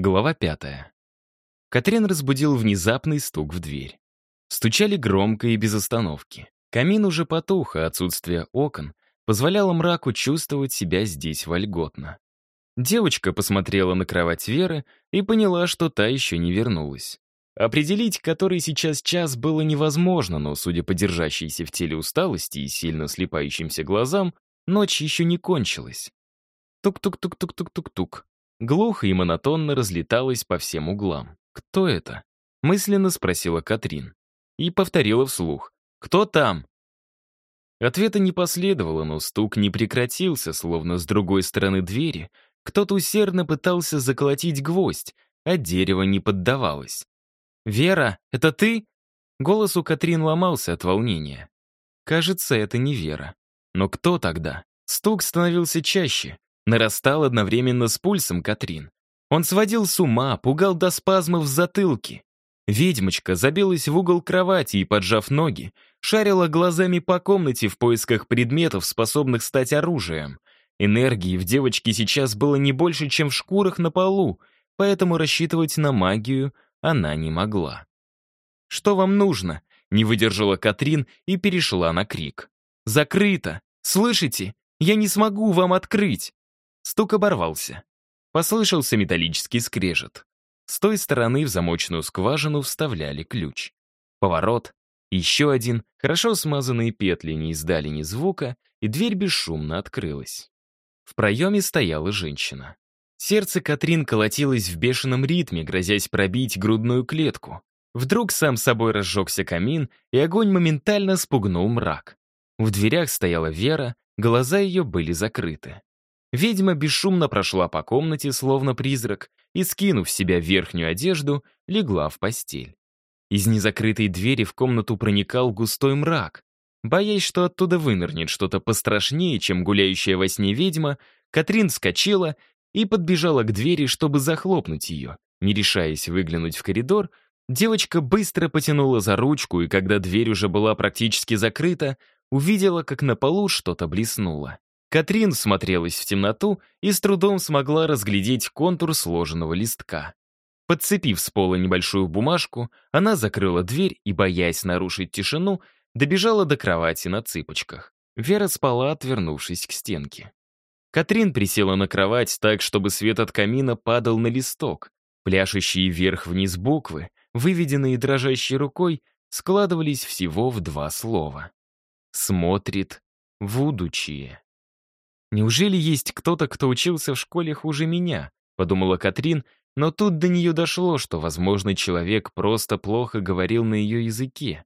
Глава пятая. Катрин разбудил внезапный стук в дверь. Стучали громко и без остановки. Камин уже потух, а отсутствие окон позволяло мраку чувствовать себя здесь вольготно. Девочка посмотрела на кровать Веры и поняла, что та еще не вернулась. Определить, который сейчас час, было невозможно, но, судя по держащейся в теле усталости и сильно слепающимся глазам, ночь еще не кончилась. Тук-тук-тук-тук-тук-тук-тук. Глухо и монотонно разлеталась по всем углам. «Кто это?» — мысленно спросила Катрин. И повторила вслух. «Кто там?» Ответа не последовало, но стук не прекратился, словно с другой стороны двери кто-то усердно пытался заколотить гвоздь, а дерево не поддавалось. «Вера, это ты?» Голос у Катрин ломался от волнения. Кажется, это не Вера. Но кто тогда? Стук становился чаще, нарастал одновременно с пульсом Катрин. Он сводил с ума, пугал до спазмов в затылке. Ведьмочка забилась в угол кровати и, поджав ноги, шарила глазами по комнате в поисках предметов, способных стать оружием. Энергии в девочке сейчас было не больше, чем в шкурах на полу, поэтому рассчитывать на магию она не могла. «Что вам нужно?» — не выдержала Катрин и перешла на крик. «Закрыто! Слышите? Я не смогу вам открыть!» Стук оборвался. Послышался металлический скрежет. С той стороны в замочную скважину вставляли ключ. Поворот, еще один, хорошо смазанные петли не издали ни звука, и дверь бесшумно открылась. В проеме стояла женщина. Сердце Катрин колотилось в бешеном ритме, грозясь пробить грудную клетку. Вдруг сам собой разжегся камин, и огонь моментально спугнул мрак. В дверях стояла Вера, глаза ее были закрыты. Ведьма бесшумно прошла по комнате, словно призрак, и, скинув с себя верхнюю одежду, легла в постель. Из незакрытой двери в комнату проникал густой мрак. Боясь, что оттуда вынырнет что-то пострашнее, чем гуляющая во сне ведьма, Катрин вскочила и подбежала к двери, чтобы захлопнуть ее. Не решаясь выглянуть в коридор, девочка быстро потянула за ручку, и когда дверь уже была практически закрыта, увидела, как на полу что-то блеснуло. Катрин смотрелась в темноту и с трудом смогла разглядеть контур сложенного листка. Подцепив с пола небольшую бумажку, она закрыла дверь и, боясь нарушить тишину, добежала до кровати на цыпочках. Вера спала, отвернувшись к стенке. Катрин присела на кровать так, чтобы свет от камина падал на листок. Пляшущие вверх-вниз буквы, выведенные дрожащей рукой, складывались всего в два слова. «Смотрит вудучие». «Неужели есть кто-то, кто учился в школе хуже меня?» — подумала Катрин, но тут до нее дошло, что, возможно, человек просто плохо говорил на ее языке.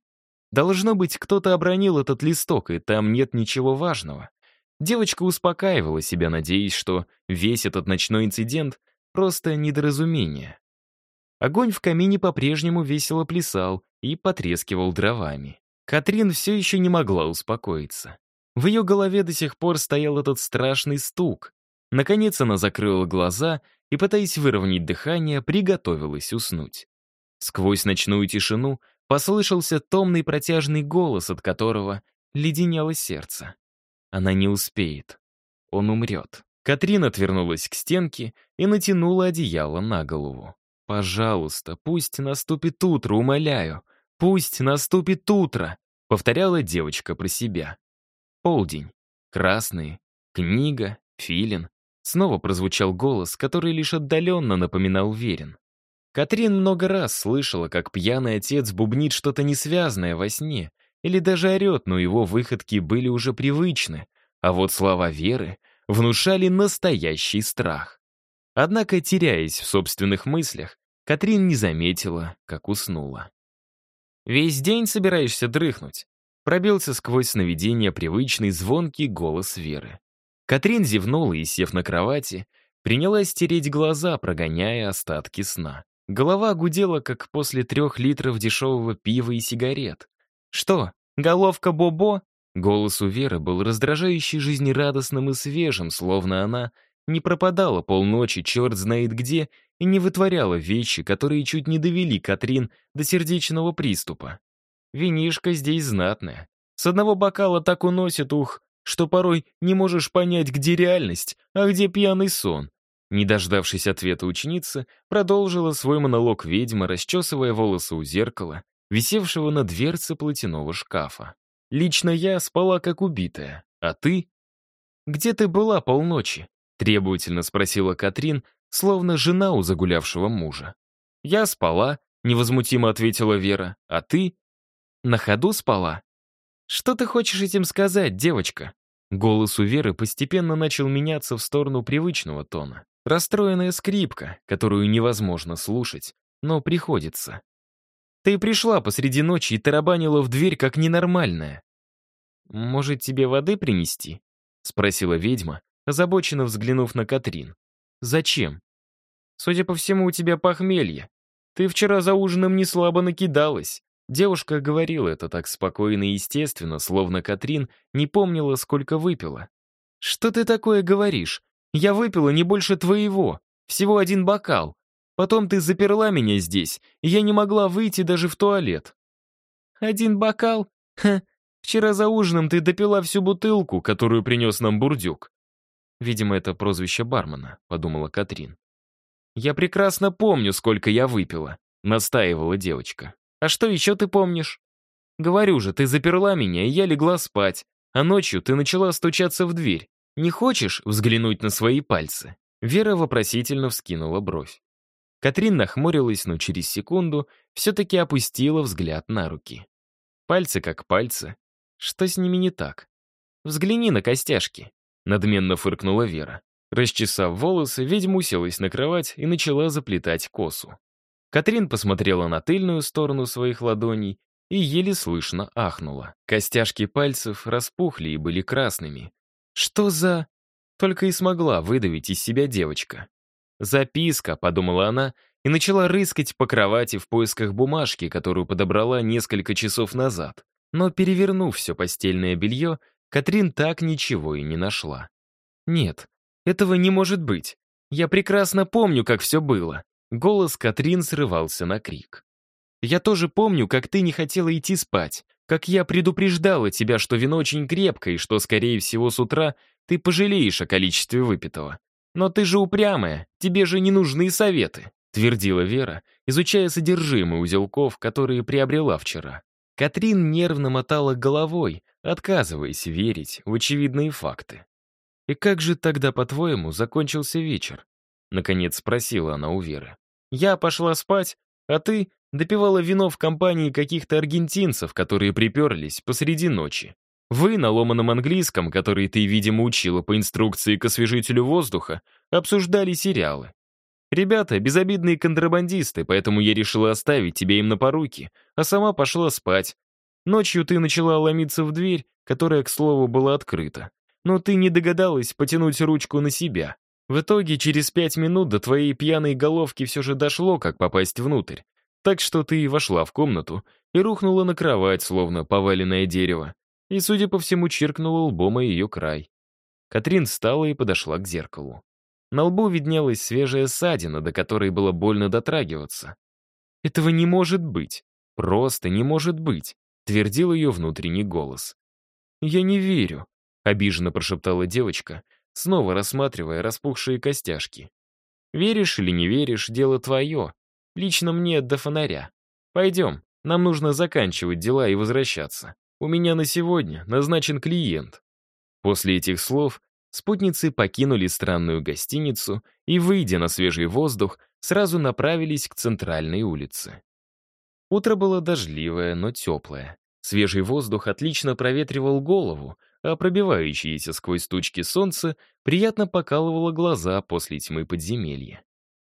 Должно быть, кто-то обронил этот листок, и там нет ничего важного. Девочка успокаивала себя, надеясь, что весь этот ночной инцидент — просто недоразумение. Огонь в камине по-прежнему весело плясал и потрескивал дровами. Катрин все еще не могла успокоиться. В ее голове до сих пор стоял этот страшный стук. Наконец она закрыла глаза и, пытаясь выровнять дыхание, приготовилась уснуть. Сквозь ночную тишину Послышался томный протяжный голос, от которого леденело сердце. Она не успеет. Он умрет. Катрин отвернулась к стенке и натянула одеяло на голову. «Пожалуйста, пусть наступит утро, умоляю. Пусть наступит утро», — повторяла девочка про себя. Полдень. Красный. Книга. Филин. Снова прозвучал голос, который лишь отдаленно напоминал Верин. Катрин много раз слышала, как пьяный отец бубнит что-то несвязное во сне, или даже орет, но его выходки были уже привычны, а вот слова Веры внушали настоящий страх. Однако, теряясь в собственных мыслях, Катрин не заметила, как уснула. «Весь день собираешься дрыхнуть?» Пробился сквозь сновидение привычный звонкий голос Веры. Катрин зевнула и, сев на кровати, принялась стереть глаза, прогоняя остатки сна. Голова гудела, как после трех литров дешевого пива и сигарет. «Что, головка Бобо?» Голос у Веры был раздражающий жизнерадостным и свежим, словно она не пропадала полночи черт знает где и не вытворяла вещи, которые чуть не довели Катрин до сердечного приступа. Винишка здесь знатная. С одного бокала так уносит ух, что порой не можешь понять, где реальность, а где пьяный сон. Не дождавшись ответа ученицы, продолжила свой монолог ведьма, расчесывая волосы у зеркала, висевшего на дверце платяного шкафа. «Лично я спала как убитая, а ты?» «Где ты была полночи?» — требовательно спросила Катрин, словно жена у загулявшего мужа. «Я спала», — невозмутимо ответила Вера, «а ты?» «На ходу спала?» «Что ты хочешь этим сказать, девочка?» Голос у Веры постепенно начал меняться в сторону привычного тона. Расстроенная скрипка, которую невозможно слушать, но приходится. Ты пришла посреди ночи и тарабанила в дверь как ненормальная. «Может, тебе воды принести?» — спросила ведьма, озабоченно взглянув на Катрин. «Зачем?» «Судя по всему, у тебя похмелье. Ты вчера за ужином не слабо накидалась». Девушка говорила это так спокойно и естественно, словно Катрин не помнила, сколько выпила. «Что ты такое говоришь? Я выпила не больше твоего, всего один бокал. Потом ты заперла меня здесь, и я не могла выйти даже в туалет». «Один бокал? Ха, вчера за ужином ты допила всю бутылку, которую принес нам бурдюк». Видимо, это прозвище бармена, подумала Катрин. «Я прекрасно помню, сколько я выпила», — настаивала девочка. «А что еще ты помнишь?» «Говорю же, ты заперла меня, и я легла спать, а ночью ты начала стучаться в дверь. «Не хочешь взглянуть на свои пальцы?» Вера вопросительно вскинула бровь. Катрин нахмурилась, но через секунду все-таки опустила взгляд на руки. Пальцы как пальцы. Что с ними не так? «Взгляни на костяшки», — надменно фыркнула Вера. Расчесав волосы, ведьма уселась на кровать и начала заплетать косу. Катрин посмотрела на тыльную сторону своих ладоней и еле слышно ахнула. Костяшки пальцев распухли и были красными, «Что за...» Только и смогла выдавить из себя девочка. «Записка», — подумала она, и начала рыскать по кровати в поисках бумажки, которую подобрала несколько часов назад. Но, перевернув все постельное белье, Катрин так ничего и не нашла. «Нет, этого не может быть. Я прекрасно помню, как все было». Голос Катрин срывался на крик. «Я тоже помню, как ты не хотела идти спать, как я предупреждала тебя, что вино очень крепкое и что, скорее всего, с утра ты пожалеешь о количестве выпитого. Но ты же упрямая, тебе же не нужны советы», твердила Вера, изучая содержимое узелков, которые приобрела вчера. Катрин нервно мотала головой, отказываясь верить в очевидные факты. «И как же тогда, по-твоему, закончился вечер?» Наконец спросила она у Веры. «Я пошла спать, а ты допивала вино в компании каких-то аргентинцев, которые приперлись посреди ночи. Вы на ломаном английском, который ты, видимо, учила по инструкции к освежителю воздуха, обсуждали сериалы. Ребята — безобидные контрабандисты, поэтому я решила оставить тебя им на поруки, а сама пошла спать. Ночью ты начала ломиться в дверь, которая, к слову, была открыта. Но ты не догадалась потянуть ручку на себя. В итоге, через пять минут до твоей пьяной головки все же дошло, как попасть внутрь. Так что ты вошла в комнату и рухнула на кровать, словно поваленное дерево, и, судя по всему, чиркнула лбом о ее край. Катрин встала и подошла к зеркалу. На лбу виднелась свежая ссадина, до которой было больно дотрагиваться. «Этого не может быть! Просто не может быть!» — твердил ее внутренний голос. «Я не верю», — обиженно прошептала девочка, снова рассматривая распухшие костяшки. «Веришь или не веришь, дело твое. Лично мне до фонаря. Пойдем, нам нужно заканчивать дела и возвращаться. У меня на сегодня назначен клиент». После этих слов спутницы покинули странную гостиницу и, выйдя на свежий воздух, сразу направились к центральной улице. Утро было дождливое, но теплое. Свежий воздух отлично проветривал голову, а пробивающееся сквозь тучки солнце приятно покалывало глаза после тьмы подземелья.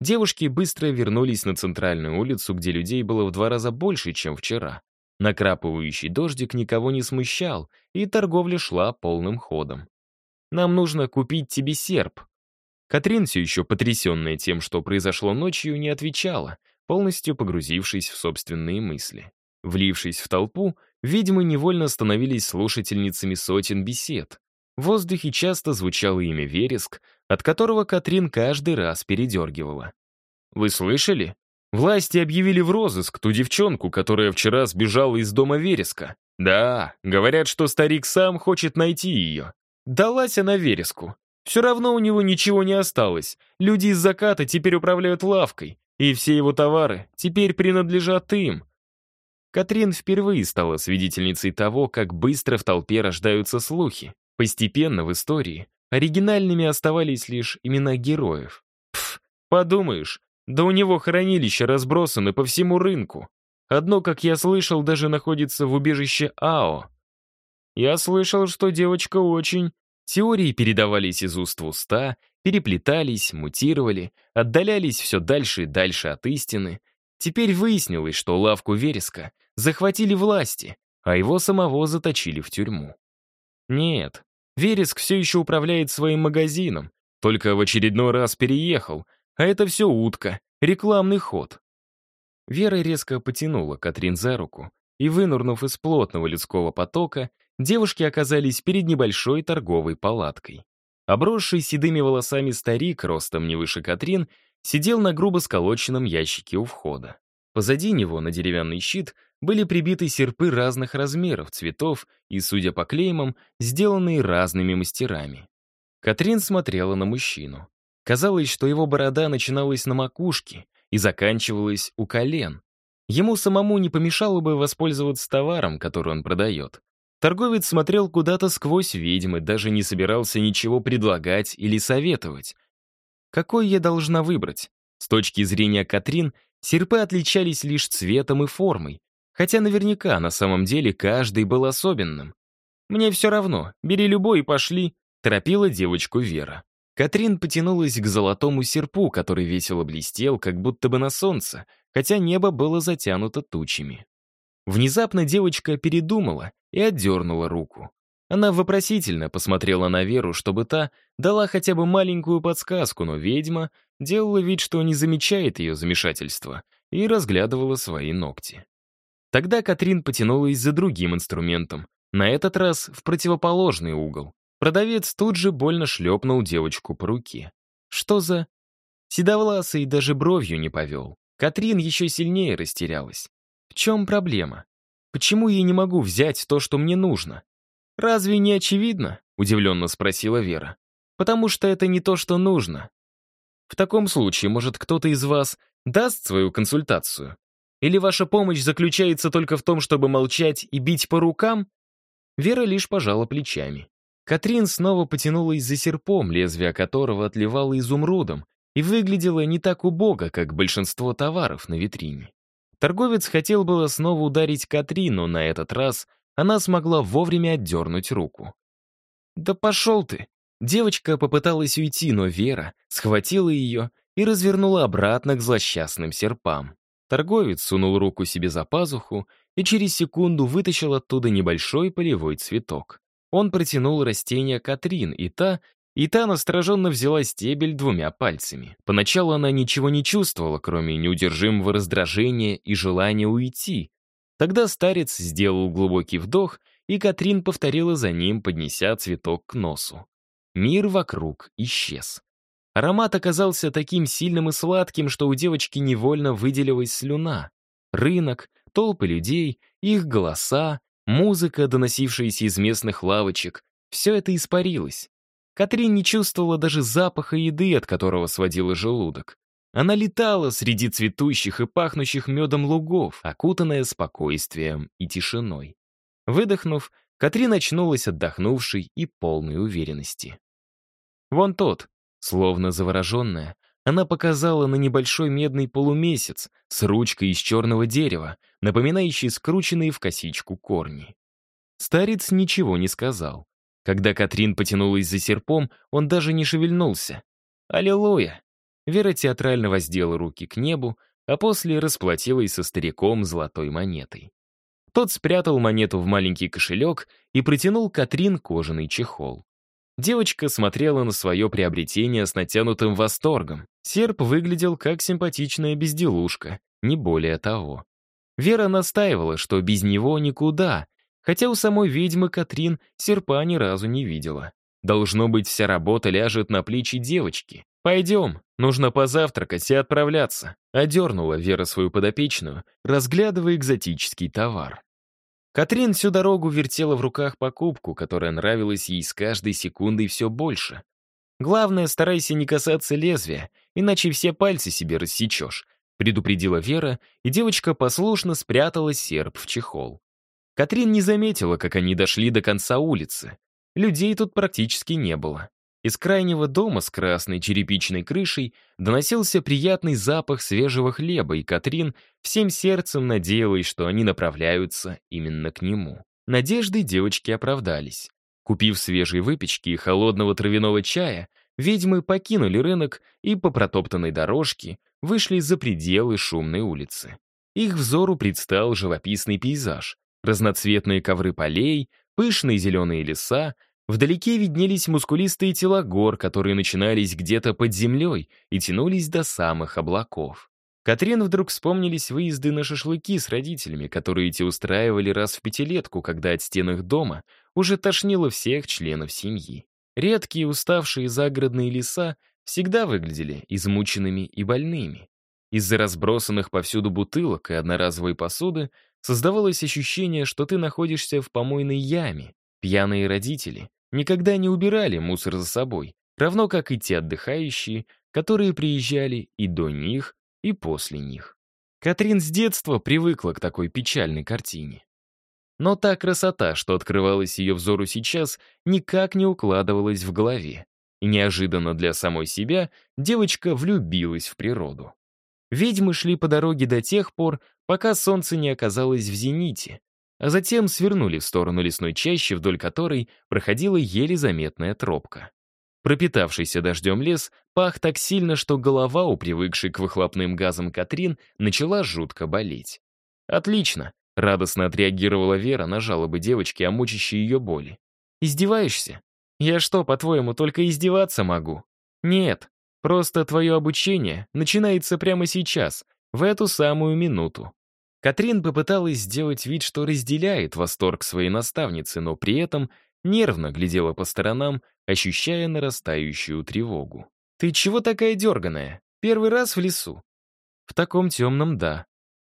Девушки быстро вернулись на центральную улицу, где людей было в два раза больше, чем вчера. Накрапывающий дождик никого не смущал, и торговля шла полным ходом. «Нам нужно купить тебе серп». Катрин, все еще потрясенная тем, что произошло ночью, не отвечала, полностью погрузившись в собственные мысли. Влившись в толпу, ведьмы невольно становились слушательницами сотен бесед. В воздухе часто звучало имя Вереск, от которого Катрин каждый раз передергивала. «Вы слышали? Власти объявили в розыск ту девчонку, которая вчера сбежала из дома Вереска. Да, говорят, что старик сам хочет найти ее. Далась она Вереску. Все равно у него ничего не осталось. Люди из заката теперь управляют лавкой, и все его товары теперь принадлежат им. Катрин впервые стала свидетельницей того, как быстро в толпе рождаются слухи. Постепенно в истории оригинальными оставались лишь имена героев. Пф, подумаешь, да у него хранилища разбросаны по всему рынку. Одно, как я слышал, даже находится в убежище АО. Я слышал, что девочка очень... Теории передавались из уст в уста, переплетались, мутировали, отдалялись все дальше и дальше от истины. Теперь выяснилось, что лавку Вереска захватили власти, а его самого заточили в тюрьму. Нет, Вереск все еще управляет своим магазином, только в очередной раз переехал, а это все утка, рекламный ход. Вера резко потянула Катрин за руку, и, вынурнув из плотного людского потока, девушки оказались перед небольшой торговой палаткой. Обросший седыми волосами старик, ростом не выше Катрин, сидел на грубо сколоченном ящике у входа. Позади него на деревянный щит были прибиты серпы разных размеров, цветов и, судя по клеймам, сделанные разными мастерами. Катрин смотрела на мужчину. Казалось, что его борода начиналась на макушке и заканчивалась у колен. Ему самому не помешало бы воспользоваться товаром, который он продает. Торговец смотрел куда-то сквозь ведьмы, даже не собирался ничего предлагать или советовать. Какой я должна выбрать? С точки зрения Катрин, серпы отличались лишь цветом и формой, хотя наверняка на самом деле каждый был особенным. «Мне все равно, бери любой и пошли», — торопила девочку Вера. Катрин потянулась к золотому серпу, который весело блестел, как будто бы на солнце, хотя небо было затянуто тучами. Внезапно девочка передумала и отдернула руку. Она вопросительно посмотрела на Веру, чтобы та дала хотя бы маленькую подсказку, но ведьма делала вид, что не замечает ее замешательства, и разглядывала свои ногти. Тогда Катрин потянулась за другим инструментом, на этот раз в противоположный угол. Продавец тут же больно шлепнул девочку по руке. Что за... Седовласый даже бровью не повел. Катрин еще сильнее растерялась. В чем проблема? Почему я не могу взять то, что мне нужно? Разве не очевидно? Удивленно спросила Вера. Потому что это не то, что нужно. В таком случае, может, кто-то из вас даст свою консультацию? Или ваша помощь заключается только в том, чтобы молчать и бить по рукам? Вера лишь пожала плечами. Катрин снова потянулась за серпом, лезвие которого отливало изумрудом, и выглядела не так убого, как большинство товаров на витрине. Торговец хотел было снова ударить Катрин, но на этот раз она смогла вовремя отдернуть руку. «Да пошел ты!» Девочка попыталась уйти, но Вера схватила ее и развернула обратно к злосчастным серпам. Торговец сунул руку себе за пазуху и через секунду вытащил оттуда небольшой полевой цветок. Он протянул растение Катрин, и та и та настороженно взяла стебель двумя пальцами. Поначалу она ничего не чувствовала, кроме неудержимого раздражения и желания уйти. Тогда старец сделал глубокий вдох, и Катрин повторила за ним, поднеся цветок к носу. Мир вокруг исчез. Аромат оказался таким сильным и сладким, что у девочки невольно выделилась слюна. Рынок, толпы людей, их голоса, музыка, доносившаяся из местных лавочек — все это испарилось. Катрин не чувствовала даже запаха еды, от которого сводила желудок. Она летала среди цветущих и пахнущих медом лугов, окутанная спокойствием и тишиной. Выдохнув, Катрин очнулась отдохнувшей и полной уверенности. Вон тот, словно завороженная, она показала на небольшой медный полумесяц с ручкой из черного дерева, напоминающий скрученные в косичку корни. Старец ничего не сказал. Когда Катрин потянулась за серпом, он даже не шевельнулся. «Аллилуйя!» Вера театрально воздела руки к небу, а после расплатилась со стариком золотой монетой. Тот спрятал монету в маленький кошелек и протянул Катрин кожаный чехол. Девочка смотрела на свое приобретение с натянутым восторгом. Серп выглядел как симпатичная безделушка, не более того. Вера настаивала, что без него никуда, Хотя у самой ведьмы Катрин серпа ни разу не видела. Должно быть, вся работа ляжет на плечи девочки. «Пойдем, нужно позавтракать и отправляться», — одернула Вера свою подопечную, разглядывая экзотический товар. Катрин всю дорогу вертела в руках покупку, которая нравилась ей с каждой секундой все больше. Главное, старайся не касаться лезвия, иначе все пальцы себе рассечешь», предупредила Вера, и девочка послушно спрятала серп в чехол. Катрин не заметила, как они дошли до конца улицы. Людей тут практически не было. Из крайнего дома с красной черепичной крышей доносился приятный запах свежего хлеба, и Катрин всем сердцем надеялась, что они направляются именно к нему. Надежды девочки оправдались. Купив свежей выпечки и холодного травяного чая, ведьмы покинули рынок и по протоптанной дорожке вышли за пределы шумной улицы. Их взору предстал живописный пейзаж. Разноцветные ковры полей, пышные зеленые леса, Вдалеке виднелись мускулистые тела гор, которые начинались где-то под землей и тянулись до самых облаков. Катрин вдруг вспомнились выезды на шашлыки с родителями, которые эти устраивали раз в пятилетку, когда от стен их дома уже тошнило всех членов семьи. Редкие уставшие загородные леса всегда выглядели измученными и больными. Из-за разбросанных повсюду бутылок и одноразовой посуды создавалось ощущение, что ты находишься в помойной яме. Пьяные родители никогда не убирали мусор за собой, равно как и те отдыхающие, которые приезжали и до них, и после них. Катрин с детства привыкла к такой печальной картине. Но та красота, что открывалась ее взору сейчас, никак не укладывалась в голове. И неожиданно для самой себя девочка влюбилась в природу. Ведьмы шли по дороге до тех пор, пока солнце не оказалось в зените, а затем свернули в сторону лесной чащи, вдоль которой проходила еле заметная тропка. Пропитавшийся дождем лес пах так сильно, что голова у привыкшей к выхлопным газам Катрин начала жутко болеть. «Отлично!» — радостно отреагировала Вера на жалобы девочки о мучащей ее боли. «Издеваешься? Я что, по-твоему, только издеваться могу?» «Нет, просто твое обучение начинается прямо сейчас, в эту самую минуту. Катрин попыталась сделать вид, что разделяет восторг своей наставницы, но при этом нервно глядела по сторонам, ощущая нарастающую тревогу. «Ты чего такая дерганая? Первый раз в лесу?» «В таком темном, да.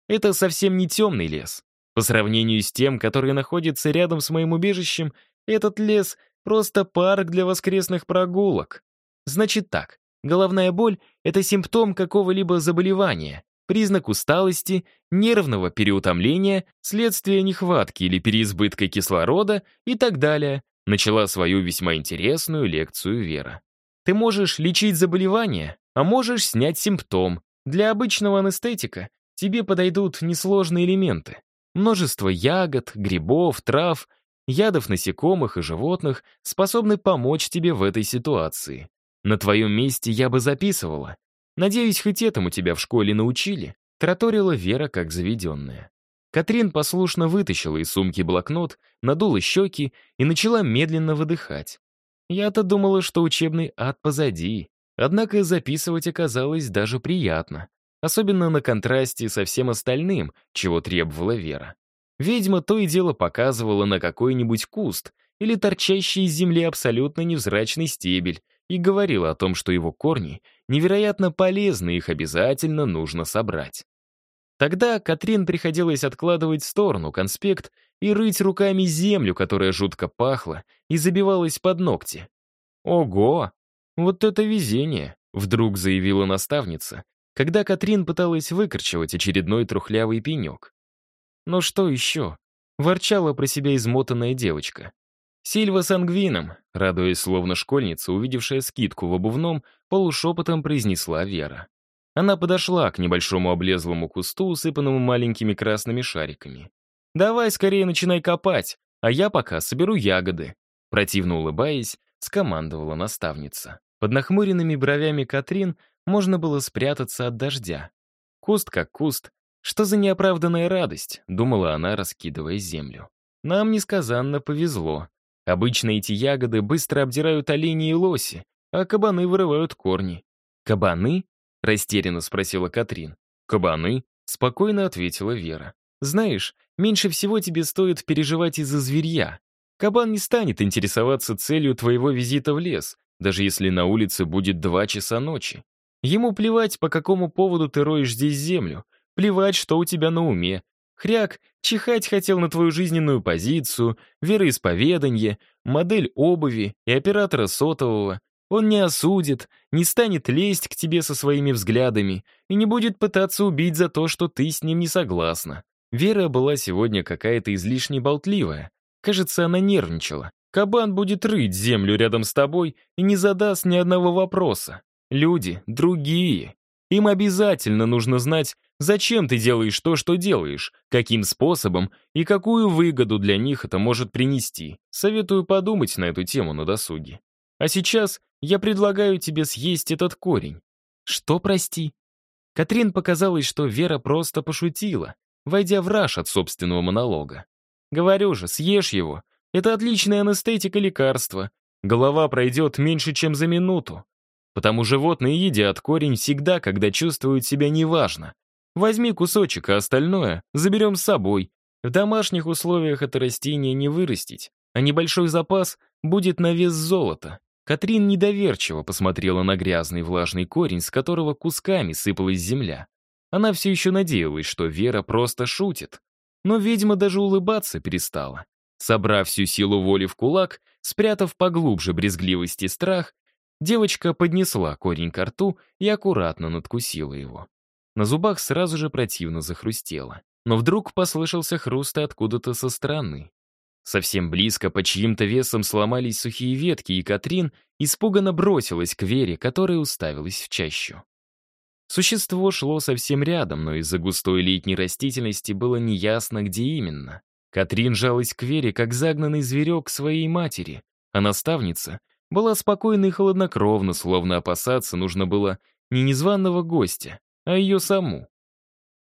Это совсем не темный лес. По сравнению с тем, который находится рядом с моим убежищем, этот лес — просто парк для воскресных прогулок. Значит так, головная боль — это симптом какого-либо заболевания, признак усталости, нервного переутомления, следствие нехватки или переизбытка кислорода и так далее, начала свою весьма интересную лекцию Вера. Ты можешь лечить заболевание, а можешь снять симптом. Для обычного анестетика тебе подойдут несложные элементы. Множество ягод, грибов, трав, ядов насекомых и животных способны помочь тебе в этой ситуации. На твоем месте я бы записывала, Надеюсь, хоть этому тебя в школе научили?» Тараторила Вера как заведенная. Катрин послушно вытащила из сумки блокнот, надула щеки и начала медленно выдыхать. Я-то думала, что учебный ад позади. Однако записывать оказалось даже приятно. Особенно на контрасте со всем остальным, чего требовала Вера. Ведьма то и дело показывала на какой-нибудь куст или торчащий из земли абсолютно невзрачный стебель, и говорила о том, что его корни невероятно полезны, их обязательно нужно собрать. Тогда Катрин приходилось откладывать в сторону конспект и рыть руками землю, которая жутко пахла и забивалась под ногти. «Ого! Вот это везение!» — вдруг заявила наставница, когда Катрин пыталась выкорчевать очередной трухлявый пенек. «Ну что еще?» — ворчала про себя измотанная девочка. «Сильва сангвином», радуясь словно школьница, увидевшая скидку в обувном, полушепотом произнесла Вера. Она подошла к небольшому облезлому кусту, усыпанному маленькими красными шариками. «Давай скорее начинай копать, а я пока соберу ягоды», противно улыбаясь, скомандовала наставница. Под нахмуренными бровями Катрин можно было спрятаться от дождя. Куст как куст. Что за неоправданная радость, думала она, раскидывая землю. Нам несказанно повезло. Обычно эти ягоды быстро обдирают олени и лоси, а кабаны вырывают корни. «Кабаны?» — растерянно спросила Катрин. «Кабаны?» — спокойно ответила Вера. «Знаешь, меньше всего тебе стоит переживать из-за зверья. Кабан не станет интересоваться целью твоего визита в лес, даже если на улице будет два часа ночи. Ему плевать, по какому поводу ты роешь здесь землю, плевать, что у тебя на уме, Хряк чихать хотел на твою жизненную позицию, вероисповедание, модель обуви и оператора сотового. Он не осудит, не станет лезть к тебе со своими взглядами и не будет пытаться убить за то, что ты с ним не согласна. Вера была сегодня какая-то излишне болтливая. Кажется, она нервничала. Кабан будет рыть землю рядом с тобой и не задаст ни одного вопроса. Люди другие. Им обязательно нужно знать, зачем ты делаешь то, что делаешь, каким способом и какую выгоду для них это может принести. Советую подумать на эту тему на досуге. А сейчас я предлагаю тебе съесть этот корень. Что, прости? Катрин показалось, что Вера просто пошутила, войдя в раж от собственного монолога. Говорю же, съешь его. Это отличная анестетика лекарства. Голова пройдет меньше, чем за минуту. Потому животные едят корень всегда, когда чувствуют себя неважно. Возьми кусочек, а остальное заберем с собой. В домашних условиях это растение не вырастить, а небольшой запас будет на вес золота. Катрин недоверчиво посмотрела на грязный влажный корень, с которого кусками сыпалась земля. Она все еще надеялась, что Вера просто шутит. Но ведьма даже улыбаться перестала. Собрав всю силу воли в кулак, спрятав поглубже брезгливость и страх, девочка поднесла корень к рту и аккуратно надкусила его. На зубах сразу же противно захрустело. Но вдруг послышался хруст откуда-то со стороны. Совсем близко по чьим-то весом сломались сухие ветки, и Катрин испуганно бросилась к Вере, которая уставилась в чащу. Существо шло совсем рядом, но из-за густой летней растительности было неясно, где именно. Катрин жалась к Вере, как загнанный зверек своей матери, а наставница была спокойна и холоднокровна, словно опасаться нужно было не незваного гостя, а ее саму.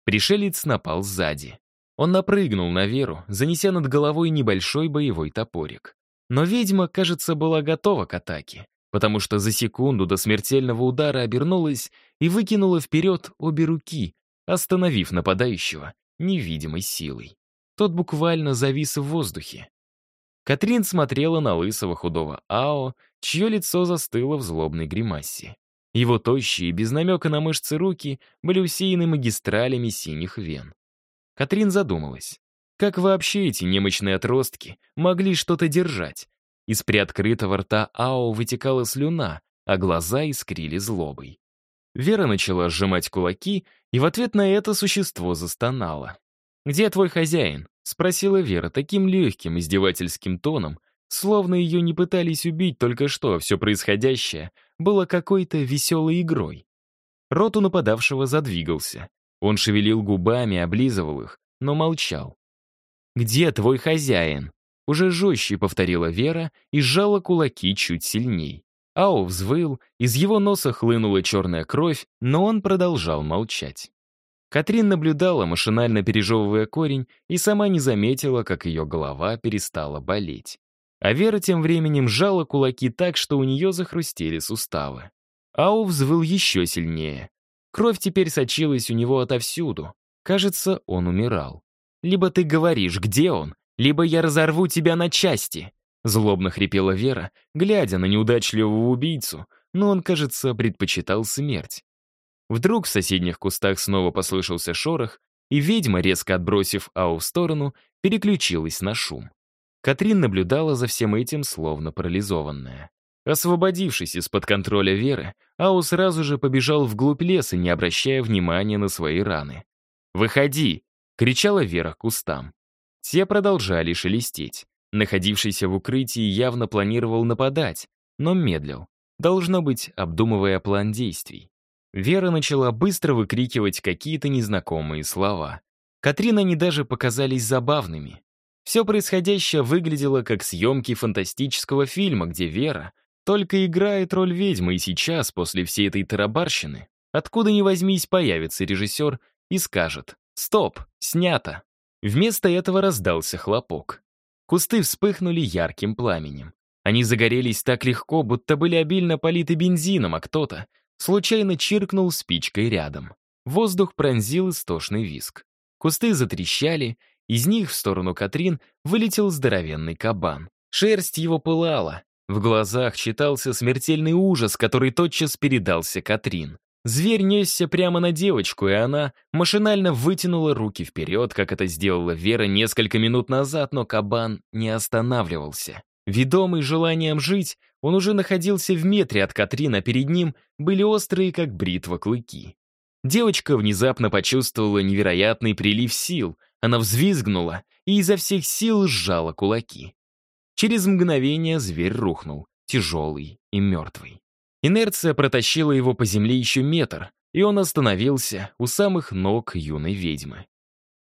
Пришелец напал сзади. Он напрыгнул на Веру, занеся над головой небольшой боевой топорик. Но ведьма, кажется, была готова к атаке, потому что за секунду до смертельного удара обернулась и выкинула вперед обе руки, остановив нападающего невидимой силой. Тот буквально завис в воздухе. Катрин смотрела на лысого худого Ао, чье лицо застыло в злобной гримасе. Его тощие, без намека на мышцы руки, были усеяны магистралями синих вен. Катрин задумалась. Как вообще эти немощные отростки могли что-то держать? Из приоткрытого рта Ао вытекала слюна, а глаза искрили злобой. Вера начала сжимать кулаки, и в ответ на это существо застонало. «Где твой хозяин?» — спросила Вера таким легким, издевательским тоном, словно ее не пытались убить только что, все происходящее было какой-то веселой игрой. Рот у нападавшего задвигался. Он шевелил губами, облизывал их, но молчал. «Где твой хозяин?» Уже жестче повторила Вера и сжала кулаки чуть сильней. Ау взвыл, из его носа хлынула черная кровь, но он продолжал молчать. Катрин наблюдала, машинально пережевывая корень, и сама не заметила, как ее голова перестала болеть. А Вера тем временем сжала кулаки так, что у нее захрустели суставы. Ау взвыл еще сильнее. Кровь теперь сочилась у него отовсюду. Кажется, он умирал. «Либо ты говоришь, где он, либо я разорву тебя на части!» Злобно хрипела Вера, глядя на неудачливого убийцу, но он, кажется, предпочитал смерть. Вдруг в соседних кустах снова послышался шорох, и ведьма, резко отбросив Ау в сторону, переключилась на шум. Катрин наблюдала за всем этим, словно парализованная. Освободившись из-под контроля Веры, Ау сразу же побежал вглубь леса, не обращая внимания на свои раны. «Выходи!» — кричала Вера к кустам. Те продолжали шелестеть. Находившийся в укрытии явно планировал нападать, но медлил, должно быть, обдумывая план действий. Вера начала быстро выкрикивать какие-то незнакомые слова. Катрин они даже показались забавными. Все происходящее выглядело как съемки фантастического фильма, где Вера только играет роль ведьмы, и сейчас, после всей этой тарабарщины, откуда ни возьмись, появится режиссер и скажет «Стоп, снято». Вместо этого раздался хлопок. Кусты вспыхнули ярким пламенем. Они загорелись так легко, будто были обильно политы бензином, а кто-то случайно чиркнул спичкой рядом. Воздух пронзил истошный виск. Кусты затрещали, из них в сторону Катрин вылетел здоровенный кабан. Шерсть его пылала, в глазах читался смертельный ужас, который тотчас передался Катрин. Зверь несся прямо на девочку, и она машинально вытянула руки вперед, как это сделала Вера несколько минут назад, но кабан не останавливался. Ведомый желанием жить, он уже находился в метре от Катрин, а перед ним были острые, как бритва, клыки. Девочка внезапно почувствовала невероятный прилив сил. Она взвизгнула и изо всех сил сжала кулаки. Через мгновение зверь рухнул, тяжелый и мертвый. Инерция протащила его по земле еще метр, и он остановился у самых ног юной ведьмы.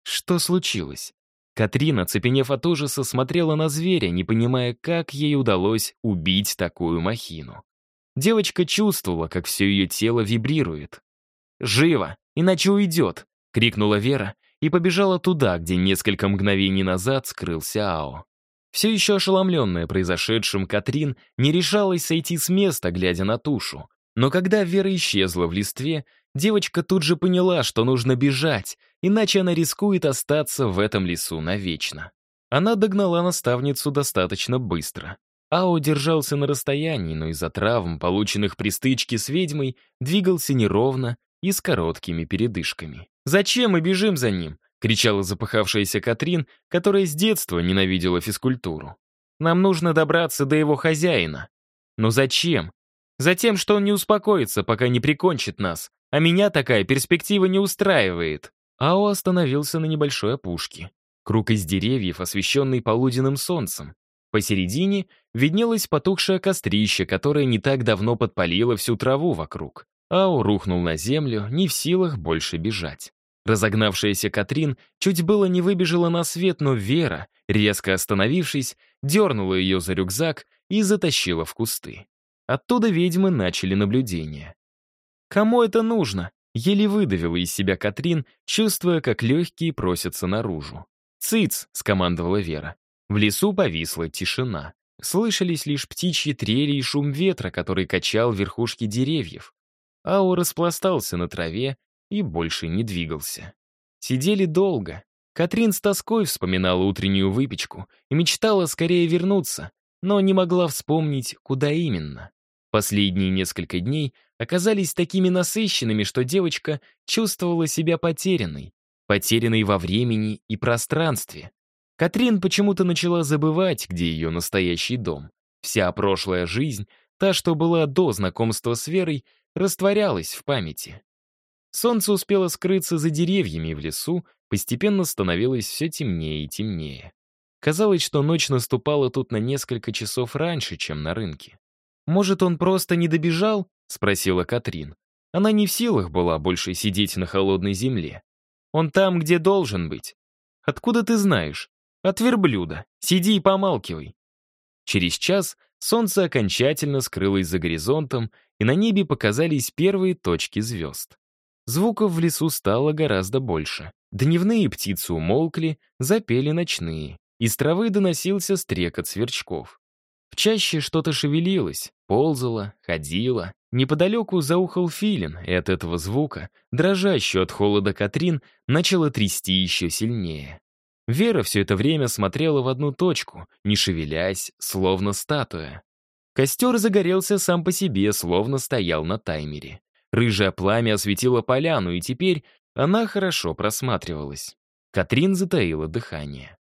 Что случилось? Катрина, цепенев от ужаса, смотрела на зверя, не понимая, как ей удалось убить такую махину. Девочка чувствовала, как все ее тело вибрирует. «Живо, иначе уйдет!» — крикнула Вера и побежала туда, где несколько мгновений назад скрылся Ао. Все еще ошеломленная произошедшим, Катрин не решалась сойти с места, глядя на тушу. Но когда Вера исчезла в листве, девочка тут же поняла, что нужно бежать, иначе она рискует остаться в этом лесу навечно. Она догнала наставницу достаточно быстро. Ао держался на расстоянии, но из-за травм, полученных при стычке с ведьмой, двигался неровно и с короткими передышками. «Зачем мы бежим за ним?» — кричала запыхавшаяся Катрин, которая с детства ненавидела физкультуру. «Нам нужно добраться до его хозяина». «Но зачем?» «Затем, что он не успокоится, пока не прикончит нас, а меня такая перспектива не устраивает». Ао остановился на небольшой опушке. Круг из деревьев, освещенный полуденным солнцем. Посередине виднелось потухшее кострище, которое не так давно подпалило всю траву вокруг. Ау рухнул на землю, не в силах больше бежать. Разогнавшаяся Катрин чуть было не выбежала на свет, но Вера, резко остановившись, дернула ее за рюкзак и затащила в кусты. Оттуда ведьмы начали наблюдение. «Кому это нужно?» — еле выдавила из себя Катрин, чувствуя, как легкие просятся наружу. «Цыц!» — скомандовала Вера. В лесу повисла тишина. Слышались лишь птичьи трели и шум ветра, который качал верхушки деревьев. Ау распластался на траве и больше не двигался. Сидели долго. Катрин с тоской вспоминала утреннюю выпечку и мечтала скорее вернуться, но не могла вспомнить, куда именно. Последние несколько дней оказались такими насыщенными, что девочка чувствовала себя потерянной. Потерянной во времени и пространстве. Катрин почему-то начала забывать, где ее настоящий дом. Вся прошлая жизнь, та, что была до знакомства с Верой, растворялась в памяти. Солнце успело скрыться за деревьями в лесу, постепенно становилось все темнее и темнее. Казалось, что ночь наступала тут на несколько часов раньше, чем на рынке. «Может, он просто не добежал?» — спросила Катрин. Она не в силах была больше сидеть на холодной земле. «Он там, где должен быть. Откуда ты знаешь? От верблюда. Сиди и помалкивай». Через час солнце окончательно скрылось за горизонтом, и на небе показались первые точки звезд. Звуков в лесу стало гораздо больше. Дневные птицы умолкли, запели ночные. Из травы доносился стрекот сверчков. В чаще что-то шевелилось, ползало, ходило. Неподалеку заухал филин, и от этого звука, дрожащую от холода Катрин, начало трясти еще сильнее. Вера все это время смотрела в одну точку, не шевелясь, словно статуя. Костер загорелся сам по себе, словно стоял на таймере. Рыжее пламя осветило поляну, и теперь она хорошо просматривалась. Катрин затаила дыхание.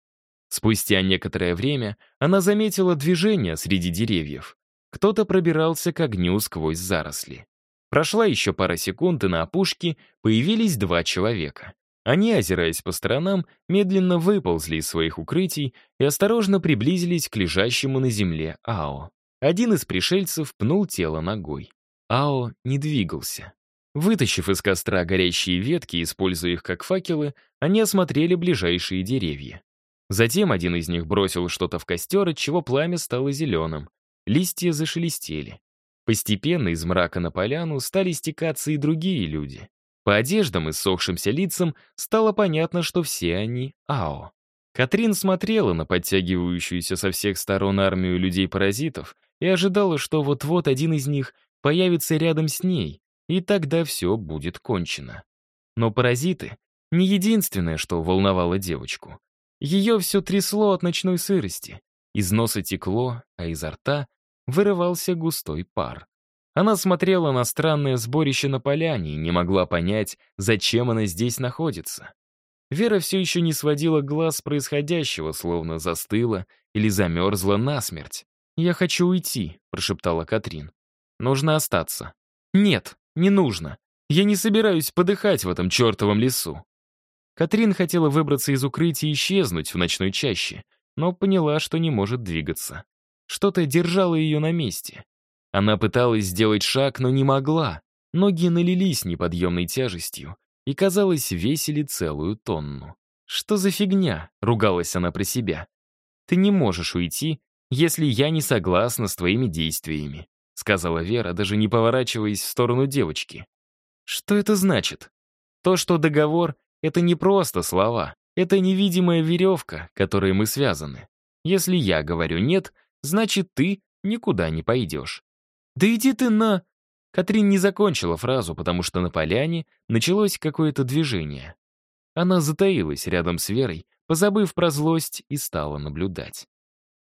Спустя некоторое время она заметила движение среди деревьев. Кто-то пробирался к огню сквозь заросли. Прошла еще пара секунд, и на опушке появились два человека. Они, озираясь по сторонам, медленно выползли из своих укрытий и осторожно приблизились к лежащему на земле Ао. Один из пришельцев пнул тело ногой. Ао не двигался. Вытащив из костра горящие ветки, используя их как факелы, они осмотрели ближайшие деревья. Затем один из них бросил что-то в костер, отчего пламя стало зеленым. Листья зашелестели. Постепенно из мрака на поляну стали стекаться и другие люди. По одеждам и сохшимся лицам стало понятно, что все они — Ао. Катрин смотрела на подтягивающуюся со всех сторон армию людей-паразитов и ожидала, что вот-вот один из них появится рядом с ней, и тогда все будет кончено. Но паразиты — не единственное, что волновало девочку. Ее все трясло от ночной сырости. Из носа текло, а изо рта вырывался густой пар. Она смотрела на странное сборище на поляне и не могла понять, зачем она здесь находится. Вера все еще не сводила глаз происходящего, словно застыла или замерзла насмерть. «Я хочу уйти», — прошептала Катрин. «Нужно остаться». «Нет, не нужно. Я не собираюсь подыхать в этом чертовом лесу». Катрин хотела выбраться из укрытия и исчезнуть в ночной чаще, но поняла, что не может двигаться. Что-то держало ее на месте. Она пыталась сделать шаг, но не могла. Ноги налились неподъемной тяжестью и, казалось, весили целую тонну. «Что за фигня?» — ругалась она про себя. «Ты не можешь уйти, если я не согласна с твоими действиями», — сказала Вера, даже не поворачиваясь в сторону девочки. «Что это значит? То, что договор — это не просто слова, это невидимая веревка, которой мы связаны. Если я говорю «нет», значит, ты никуда не пойдешь. «Да иди ты на...» Катрин не закончила фразу, потому что на поляне началось какое-то движение. Она затаилась рядом с Верой, позабыв про злость, и стала наблюдать.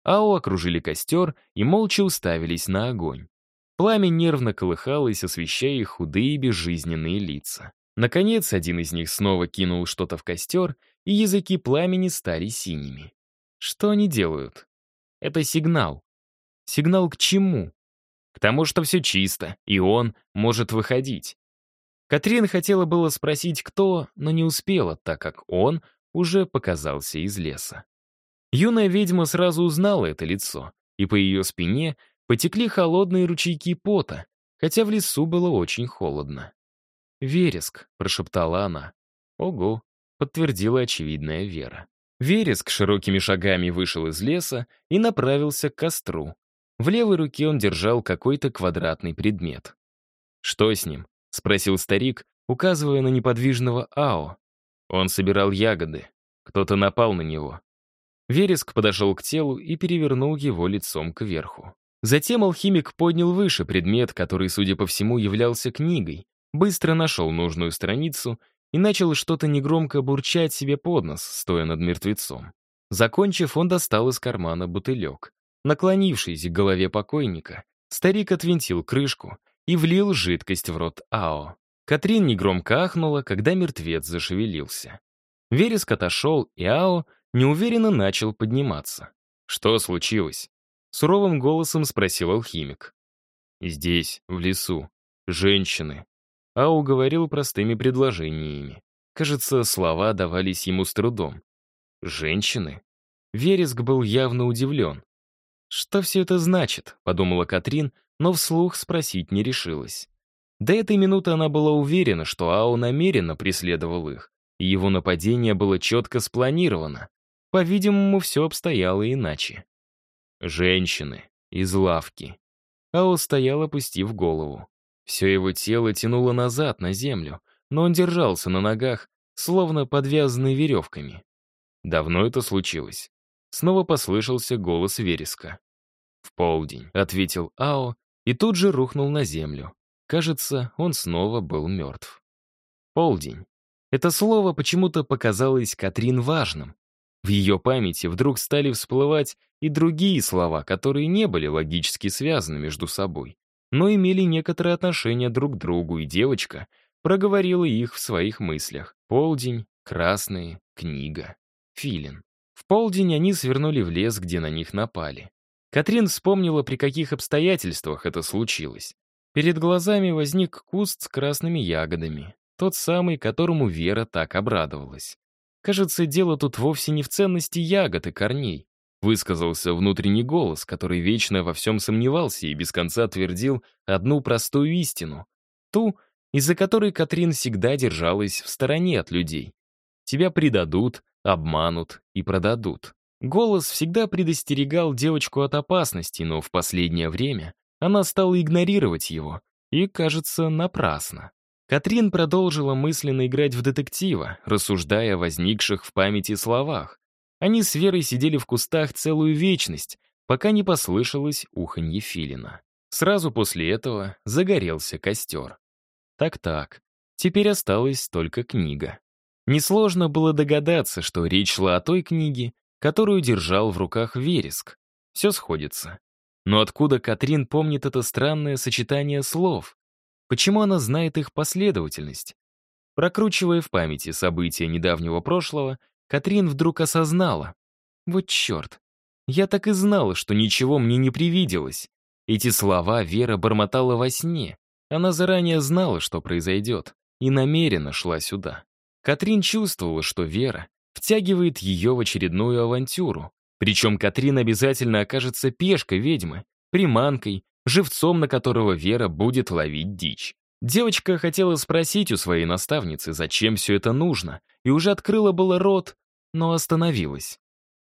Ао окружили костер и молча уставились на огонь. Пламя нервно колыхалось, освещая их худые безжизненные лица. Наконец, один из них снова кинул что-то в костер, и языки пламени стали синими. Что они делают? Это сигнал. Сигнал к чему? К тому, что все чисто, и он может выходить. Катрин хотела было спросить, кто, но не успела, так как он уже показался из леса. Юная ведьма сразу узнала это лицо, и по ее спине потекли холодные ручейки пота, хотя в лесу было очень холодно. «Вереск», — прошептала она. «Ого», — подтвердила очевидная Вера. Вереск широкими шагами вышел из леса и направился к костру. В левой руке он держал какой-то квадратный предмет. «Что с ним?» — спросил старик, указывая на неподвижного Ао. Он собирал ягоды. Кто-то напал на него. Вереск подошел к телу и перевернул его лицом кверху. Затем алхимик поднял выше предмет, который, судя по всему, являлся книгой, быстро нашел нужную страницу и начал что-то негромко бурчать себе под нос, стоя над мертвецом. Закончив, он достал из кармана бутылек. Наклонившись к голове покойника, старик отвинтил крышку и влил жидкость в рот Ао. Катрин негромко ахнула, когда мертвец зашевелился. Вереск отошел, и Ао неуверенно начал подниматься. «Что случилось?» Суровым голосом спросил алхимик. «Здесь, в лесу. Женщины». Ау говорил простыми предложениями. Кажется, слова давались ему с трудом. «Женщины?» Вереск был явно удивлен. «Что все это значит?» — подумала Катрин, но вслух спросить не решилась. До этой минуты она была уверена, что Ау намеренно преследовал их, и его нападение было четко спланировано. По-видимому, все обстояло иначе. Женщины из лавки. Ао стоял, опустив голову. Все его тело тянуло назад, на землю, но он держался на ногах, словно подвязанный веревками. Давно это случилось. Снова послышался голос вереска. «В полдень», — ответил Ао, и тут же рухнул на землю. Кажется, он снова был мертв. Полдень. Это слово почему-то показалось Катрин важным. В ее памяти вдруг стали всплывать и другие слова, которые не были логически связаны между собой, но имели некоторое отношение друг к другу, и девочка проговорила их в своих мыслях. Полдень, красные, книга, филин. В полдень они свернули в лес, где на них напали. Катрин вспомнила, при каких обстоятельствах это случилось. Перед глазами возник куст с красными ягодами, тот самый, которому Вера так обрадовалась. Кажется, дело тут вовсе не в ценности ягод и корней. Высказался внутренний голос, который вечно во всем сомневался и без конца твердил одну простую истину. Ту, из-за которой Катрин всегда держалась в стороне от людей. Тебя предадут, обманут и продадут. Голос всегда предостерегал девочку от опасности, но в последнее время она стала игнорировать его, и, кажется, напрасно. Катрин продолжила мысленно играть в детектива, рассуждая о возникших в памяти словах. Они с Верой сидели в кустах целую вечность, пока не послышалось уханье филина. Сразу после этого загорелся костер. Так-так, теперь осталась только книга. Несложно было догадаться, что речь шла о той книге, которую держал в руках вереск. Все сходится. Но откуда Катрин помнит это странное сочетание слов? Почему она знает их последовательность? Прокручивая в памяти события недавнего прошлого, Катрин вдруг осознала. Вот черт. Я так и знала, что ничего мне не привиделось. Эти слова Вера бормотала во сне. Она заранее знала, что произойдет, и намеренно шла сюда. Катрин чувствовала, что Вера втягивает ее в очередную авантюру. Причем Катрин обязательно окажется пешкой ведьмы, приманкой, живцом, на которого Вера будет ловить дичь. Девочка хотела спросить у своей наставницы, зачем все это нужно, и уже открыла было рот, но остановилась.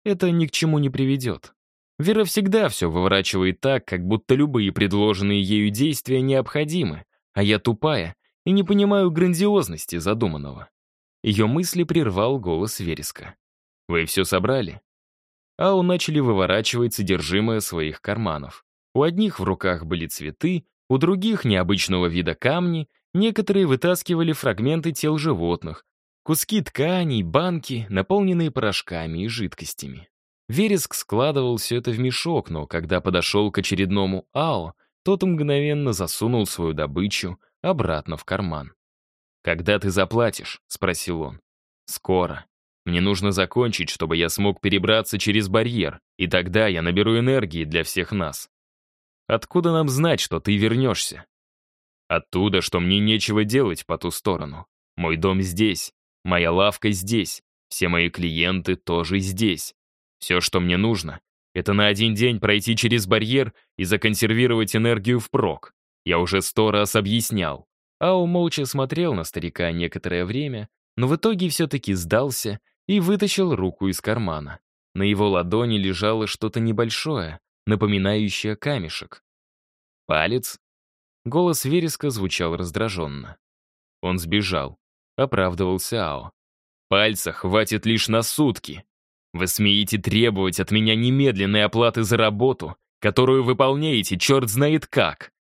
Это ни к чему не приведет. Вера всегда все выворачивает так, как будто любые предложенные ею действия необходимы, а я тупая и не понимаю грандиозности задуманного. Ее мысли прервал голос Вереска. «Вы все собрали?» Ау начали выворачивать содержимое своих карманов. У одних в руках были цветы, у других необычного вида камни, некоторые вытаскивали фрагменты тел животных, куски тканей, банки, наполненные порошками и жидкостями. Вереск складывал все это в мешок, но когда подошел к очередному АО, тот мгновенно засунул свою добычу обратно в карман. «Когда ты заплатишь?» — спросил он. «Скоро. Мне нужно закончить, чтобы я смог перебраться через барьер, и тогда я наберу энергии для всех нас. Откуда нам знать, что ты вернешься? Оттуда, что мне нечего делать по ту сторону. Мой дом здесь, моя лавка здесь, все мои клиенты тоже здесь. Все, что мне нужно, это на один день пройти через барьер и законсервировать энергию впрок. Я уже сто раз объяснял. Ау молча смотрел на старика некоторое время, но в итоге все-таки сдался и вытащил руку из кармана. На его ладони лежало что-то небольшое, напоминающее камешек. «Палец?» Голос Вереска звучал раздраженно. Он сбежал. Оправдывался Ао. «Пальца хватит лишь на сутки. Вы смеете требовать от меня немедленной оплаты за работу, которую выполняете черт знает как».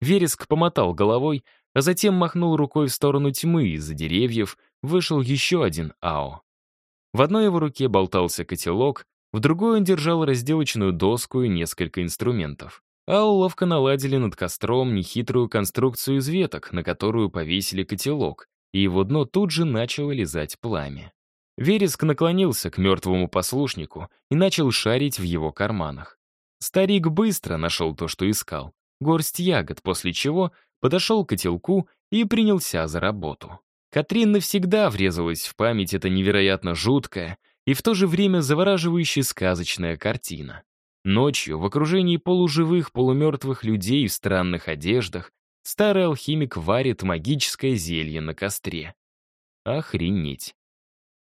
Вереск помотал головой, а затем махнул рукой в сторону тьмы, из-за деревьев вышел еще один Ао. В одной его руке болтался котелок, в другой он держал разделочную доску и несколько инструментов. А ловко наладили над костром нехитрую конструкцию из веток, на которую повесили котелок, и его дно тут же начало лизать пламя. Вереск наклонился к мертвому послушнику и начал шарить в его карманах. Старик быстро нашел то, что искал. Горсть ягод, после чего подошел к котелку и принялся за работу. Катрин навсегда врезалась в память эта невероятно жуткая, и в то же время завораживающая сказочная картина. Ночью, в окружении полуживых, полумертвых людей в странных одеждах, старый алхимик варит магическое зелье на костре. Охренеть.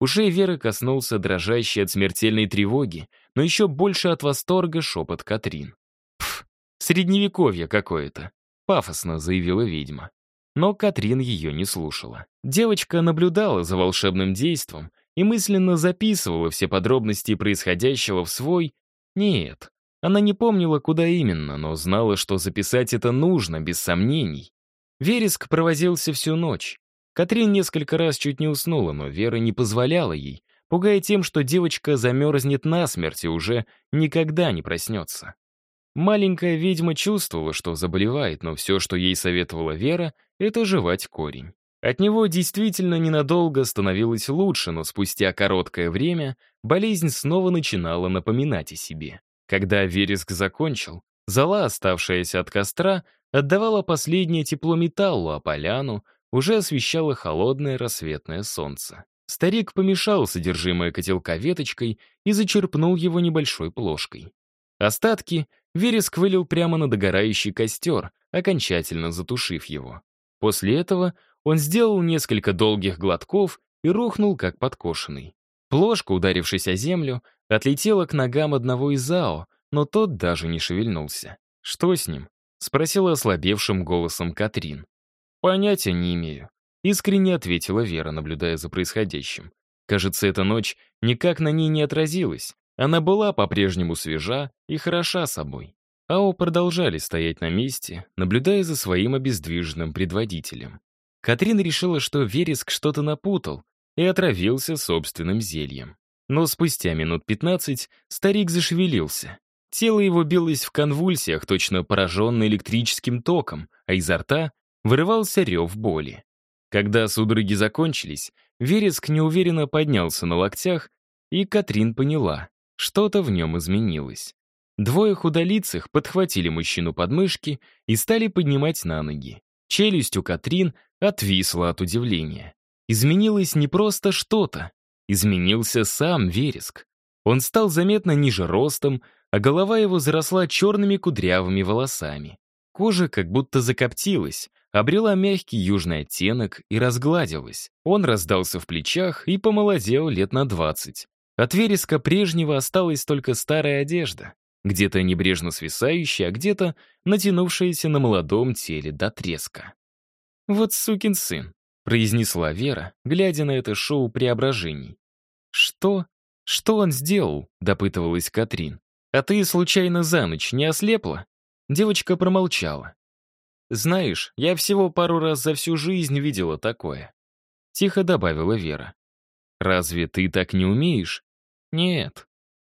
Ушей Веры коснулся дрожащий от смертельной тревоги, но еще больше от восторга шепот Катрин. «Пф, средневековье какое-то», — пафосно заявила ведьма. Но Катрин ее не слушала. Девочка наблюдала за волшебным действом и мысленно записывала все подробности происходящего в свой... Нет, она не помнила, куда именно, но знала, что записать это нужно, без сомнений. Вереск провозился всю ночь. Катрин несколько раз чуть не уснула, но Вера не позволяла ей, пугая тем, что девочка замерзнет насмерть и уже никогда не проснется. Маленькая ведьма чувствовала, что заболевает, но все, что ей советовала Вера, это жевать корень. От него действительно ненадолго становилось лучше, но спустя короткое время болезнь снова начинала напоминать о себе. Когда вереск закончил, зола, оставшаяся от костра, отдавала последнее тепло металлу, а поляну уже освещало холодное рассветное солнце. Старик помешал содержимое котелка веточкой и зачерпнул его небольшой плошкой. Остатки вереск вылил прямо на догорающий костер, окончательно затушив его. После этого он сделал несколько долгих глотков и рухнул, как подкошенный. Плошка, ударившись о землю, отлетела к ногам одного из Зао, но тот даже не шевельнулся. «Что с ним?» — спросила ослабевшим голосом Катрин. «Понятия не имею», — искренне ответила Вера, наблюдая за происходящим. Кажется, эта ночь никак на ней не отразилась. Она была по-прежнему свежа и хороша собой. Ао продолжали стоять на месте, наблюдая за своим обездвиженным предводителем. Катрин решила, что Вереск что-то напутал и отравился собственным зельем. Но спустя минут 15 старик зашевелился. Тело его билось в конвульсиях, точно пораженное электрическим током, а изо рта вырывался рев боли. Когда судороги закончились, Вереск неуверенно поднялся на локтях, и Катрин поняла. Что-то в нем изменилось. Двое худолицых подхватили мужчину под мышки и стали поднимать на ноги. Челюсть у Катрин отвисла от удивления. Изменилось не просто что-то. Изменился сам вереск. Он стал заметно ниже ростом, а голова его заросла черными кудрявыми волосами. Кожа как будто закоптилась, обрела мягкий южный оттенок и разгладилась. Он раздался в плечах и помолодел лет на двадцать. От вереска прежнего осталась только старая одежда, где-то небрежно свисающая, а где-то натянувшаяся на молодом теле до треска. «Вот сукин сын», — произнесла Вера, глядя на это шоу преображений. «Что? Что он сделал?» — допытывалась Катрин. «А ты, случайно, за ночь не ослепла?» Девочка промолчала. «Знаешь, я всего пару раз за всю жизнь видела такое», — тихо добавила Вера. «Разве ты так не умеешь?» «Нет.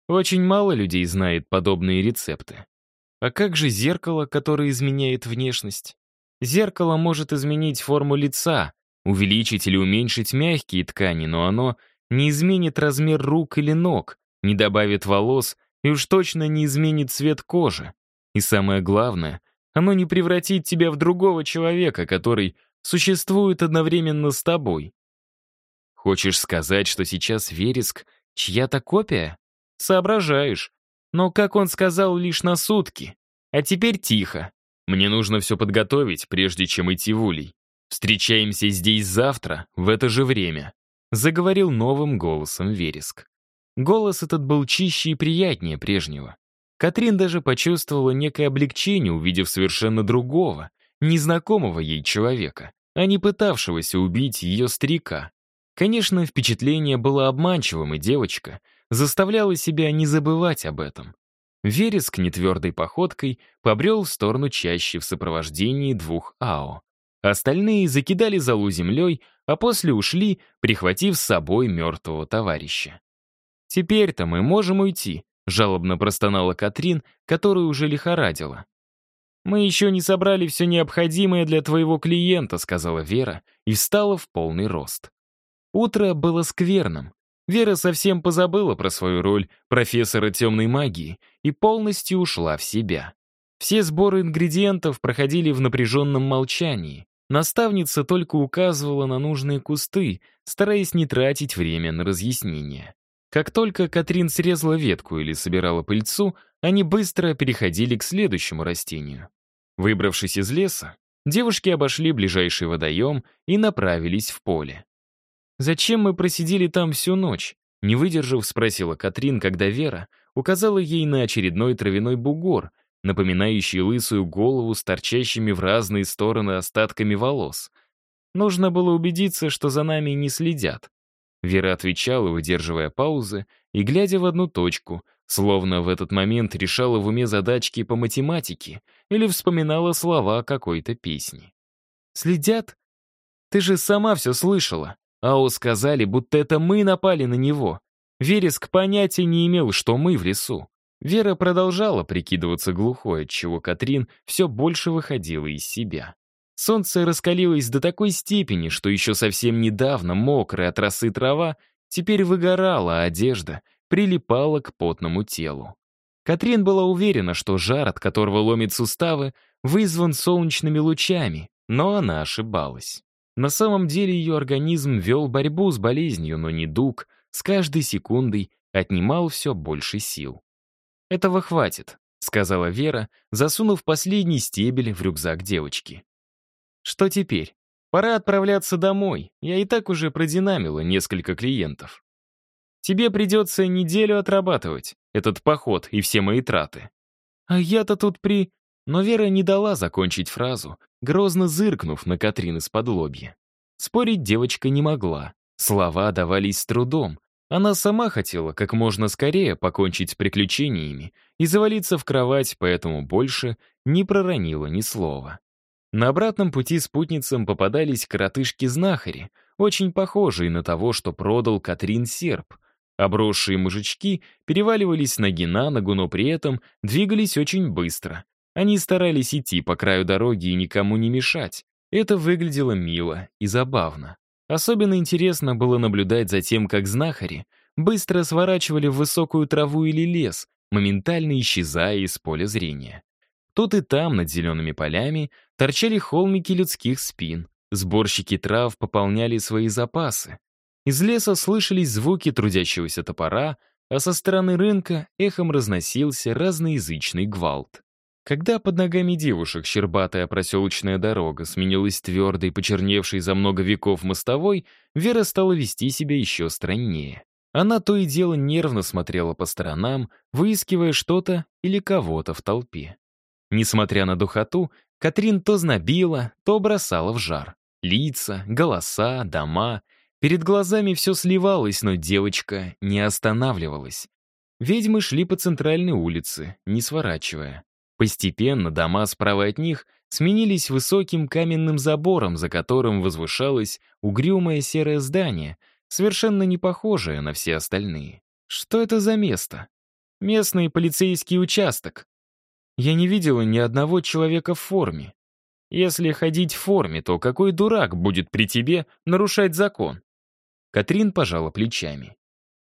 Очень мало людей знает подобные рецепты. А как же зеркало, которое изменяет внешность? Зеркало может изменить форму лица, увеличить или уменьшить мягкие ткани, но оно не изменит размер рук или ног, не добавит волос и уж точно не изменит цвет кожи. И самое главное, оно не превратит тебя в другого человека, который существует одновременно с тобой. Хочешь сказать, что сейчас вереск — чья-то копия? Соображаешь. Но, как он сказал, лишь на сутки. А теперь тихо. Мне нужно все подготовить, прежде чем идти в улей. Встречаемся здесь завтра, в это же время. Заговорил новым голосом вереск. Голос этот был чище и приятнее прежнего. Катрин даже почувствовала некое облегчение, увидев совершенно другого, незнакомого ей человека, а не пытавшегося убить ее старика. Конечно, впечатление было обманчивым, и девочка заставляла себя не забывать об этом. Вереск нетвердой походкой побрел в сторону чаще в сопровождении двух АО. Остальные закидали залу землей, а после ушли, прихватив с собой мертвого товарища. «Теперь-то мы можем уйти», Жалобно простонала Катрин, которую уже лихорадила. «Мы еще не собрали все необходимое для твоего клиента», сказала Вера и встала в полный рост. Утро было скверным. Вера совсем позабыла про свою роль профессора темной магии и полностью ушла в себя. Все сборы ингредиентов проходили в напряженном молчании. Наставница только указывала на нужные кусты, стараясь не тратить время на разъяснения. Как только Катрин срезала ветку или собирала пыльцу, они быстро переходили к следующему растению. Выбравшись из леса, девушки обошли ближайший водоем и направились в поле. «Зачем мы просидели там всю ночь?» Не выдержав, спросила Катрин, когда Вера указала ей на очередной травяной бугор, напоминающий лысую голову с торчащими в разные стороны остатками волос. Нужно было убедиться, что за нами не следят. Вера отвечала, выдерживая паузы и глядя в одну точку, словно в этот момент решала в уме задачки по математике или вспоминала слова какой-то песни. «Следят? Ты же сама все слышала. Ао сказали, будто это мы напали на него. Вереск понятия не имел, что мы в лесу. Вера продолжала прикидываться глухой, отчего Катрин все больше выходила из себя. Солнце раскалилось до такой степени, что еще совсем недавно мокрая от росы трава теперь выгорала, а одежда прилипала к потному телу. Катрин была уверена, что жар, от которого ломит суставы, вызван солнечными лучами, но она ошибалась. На самом деле ее организм вел борьбу с болезнью, но недуг с каждой секундой отнимал все больше сил. «Этого хватит», — сказала Вера, засунув последний стебель в рюкзак девочки. Что теперь? Пора отправляться домой. Я и так уже продинамила несколько клиентов. Тебе придется неделю отрабатывать этот поход и все мои траты. А я-то тут при... Но Вера не дала закончить фразу, грозно зыркнув на Катрин из-под лобья. Спорить девочка не могла. Слова давались с трудом. Она сама хотела как можно скорее покончить с приключениями и завалиться в кровать, поэтому больше не проронила ни слова. На обратном пути спутницам попадались коротышки-знахари, очень похожие на того, что продал Катрин Серп. Обросшие мужички переваливались ноги на ногу, но при этом двигались очень быстро. Они старались идти по краю дороги и никому не мешать. Это выглядело мило и забавно. Особенно интересно было наблюдать за тем, как знахари быстро сворачивали в высокую траву или лес, моментально исчезая из поля зрения. Тут и там, над зелеными полями, торчали холмики людских спин. Сборщики трав пополняли свои запасы. Из леса слышались звуки трудящегося топора, а со стороны рынка эхом разносился разноязычный гвалт. Когда под ногами девушек щербатая проселочная дорога сменилась твердой, почерневшей за много веков мостовой, Вера стала вести себя еще страннее. Она то и дело нервно смотрела по сторонам, выискивая что-то или кого-то в толпе. Несмотря на духоту, Катрин то знобила, то бросала в жар. Лица, голоса, дома. Перед глазами все сливалось, но девочка не останавливалась. Ведьмы шли по центральной улице, не сворачивая. Постепенно дома справа от них сменились высоким каменным забором, за которым возвышалось угрюмое серое здание, совершенно не похожее на все остальные. Что это за место? Местный полицейский участок. Я не видела ни одного человека в форме. Если ходить в форме, то какой дурак будет при тебе нарушать закон? Катрин пожала плечами.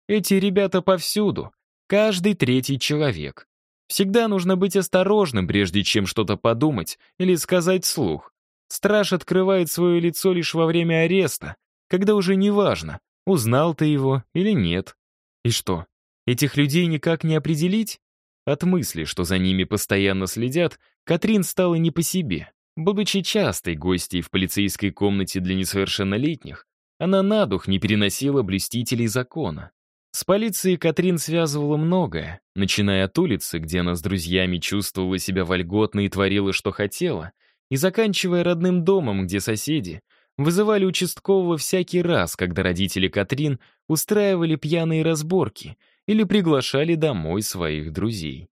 Эти ребята повсюду, каждый третий человек. Всегда нужно быть осторожным, прежде чем что-то подумать или сказать вслух. Страж открывает свое лицо лишь во время ареста, когда уже не важно, узнал ты его или нет. И что, этих людей никак не определить? От мысли, что за ними постоянно следят, Катрин стала не по себе. Будучи частой гостьей в полицейской комнате для несовершеннолетних, она на дух не переносила блюстителей закона. С полицией Катрин связывала многое, начиная от улицы, где она с друзьями чувствовала себя вольготно и творила, что хотела, и заканчивая родным домом, где соседи вызывали участкового всякий раз, когда родители Катрин устраивали пьяные разборки — или приглашали домой своих друзей.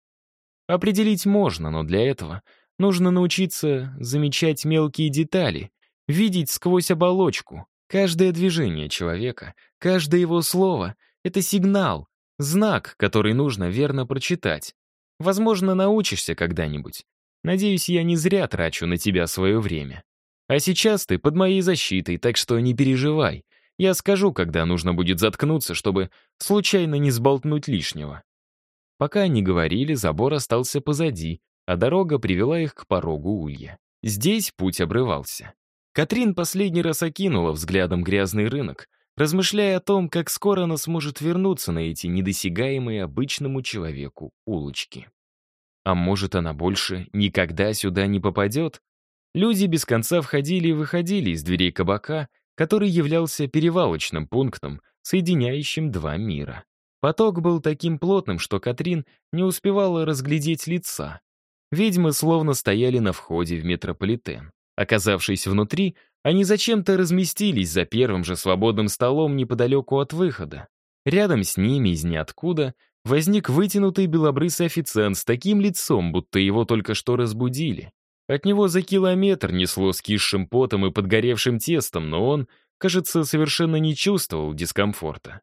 Определить можно, но для этого нужно научиться замечать мелкие детали, видеть сквозь оболочку. Каждое движение человека, каждое его слово — это сигнал, знак, который нужно верно прочитать. Возможно, научишься когда-нибудь. Надеюсь, я не зря трачу на тебя свое время. А сейчас ты под моей защитой, так что не переживай. Я скажу, когда нужно будет заткнуться, чтобы случайно не сболтнуть лишнего. Пока они говорили, забор остался позади, а дорога привела их к порогу улья. Здесь путь обрывался. Катрин последний раз окинула взглядом грязный рынок, размышляя о том, как скоро она сможет вернуться на эти недосягаемые обычному человеку улочки. А может, она больше никогда сюда не попадет? Люди без конца входили и выходили из дверей кабака, который являлся перевалочным пунктом, соединяющим два мира. Поток был таким плотным, что Катрин не успевала разглядеть лица. Ведьмы словно стояли на входе в метрополитен. Оказавшись внутри, они зачем-то разместились за первым же свободным столом неподалеку от выхода. Рядом с ними из ниоткуда возник вытянутый белобрысый официант с таким лицом, будто его только что разбудили. От него за километр несло скисшим потом и подгоревшим тестом, но он, кажется, совершенно не чувствовал дискомфорта.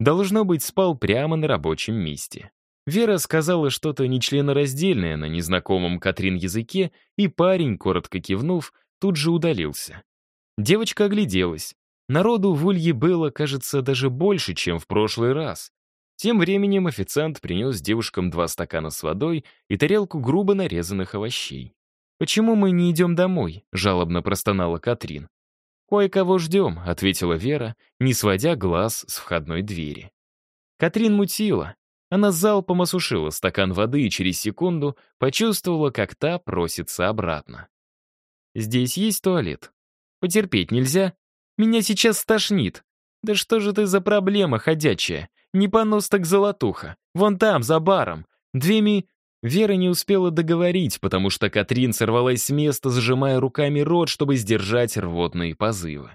Должно быть, спал прямо на рабочем месте. Вера сказала что-то нечленораздельное на незнакомом Катрин языке, и парень, коротко кивнув, тут же удалился. Девочка огляделась. Народу в Улье было, кажется, даже больше, чем в прошлый раз. Тем временем официант принес девушкам два стакана с водой и тарелку грубо нарезанных овощей. «Почему мы не идем домой?» — жалобно простонала Катрин. «Кое-кого ждем», — ответила Вера, не сводя глаз с входной двери. Катрин мутила. Она залпом осушила стакан воды и через секунду почувствовала, как та просится обратно. «Здесь есть туалет? Потерпеть нельзя? Меня сейчас стошнит. Да что же ты за проблема ходячая? Не понос так золотуха. Вон там, за баром. Две ми... Вера не успела договорить, потому что Катрин сорвалась с места, зажимая руками рот, чтобы сдержать рвотные позывы.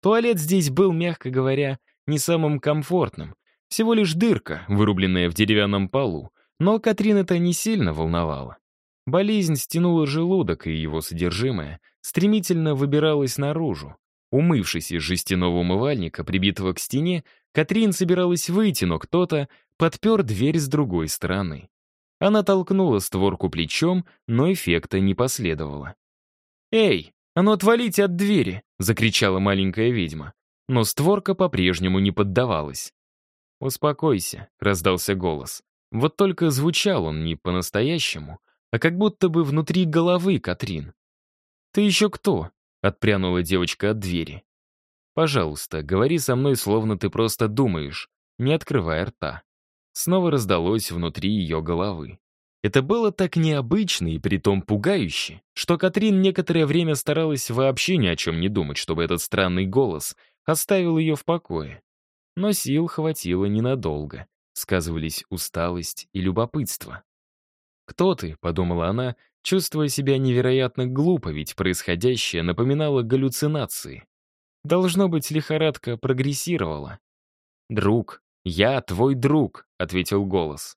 Туалет здесь был, мягко говоря, не самым комфортным. Всего лишь дырка, вырубленная в деревянном полу. Но Катрин это не сильно волновало. Болезнь стянула желудок, и его содержимое стремительно выбиралось наружу. Умывшись из жестяного умывальника, прибитого к стене, Катрин собиралась выйти, но кто-то подпер дверь с другой стороны. Она толкнула створку плечом, но эффекта не последовало. «Эй, а ну отвалите от двери!» — закричала маленькая ведьма. Но створка по-прежнему не поддавалась. «Успокойся», — раздался голос. Вот только звучал он не по-настоящему, а как будто бы внутри головы Катрин. «Ты еще кто?» — отпрянула девочка от двери. «Пожалуйста, говори со мной, словно ты просто думаешь, не открывая рта». Снова раздалось внутри ее головы. Это было так необычно и притом пугающе, что Катрин некоторое время старалась вообще ни о чем не думать, чтобы этот странный голос оставил ее в покое. Но сил хватило ненадолго. Сказывались усталость и любопытство. «Кто ты?» — подумала она, чувствуя себя невероятно глупо, ведь происходящее напоминало галлюцинации. Должно быть, лихорадка прогрессировала. «Друг, я твой друг», — ответил голос.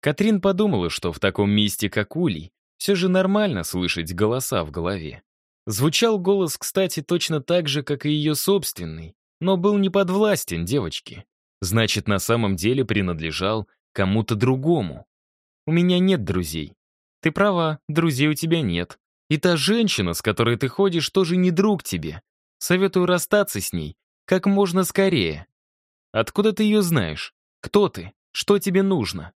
Катрин подумала, что в таком месте, как Улей, все же нормально слышать голоса в голове. Звучал голос, кстати, точно так же, как и ее собственный, но был не подвластен девочке. Значит, на самом деле принадлежал кому-то другому. У меня нет друзей. Ты права, друзей у тебя нет. И та женщина, с которой ты ходишь, тоже не друг тебе. Советую расстаться с ней как можно скорее. Откуда ты ее знаешь? Кто ты? Что тебе нужно?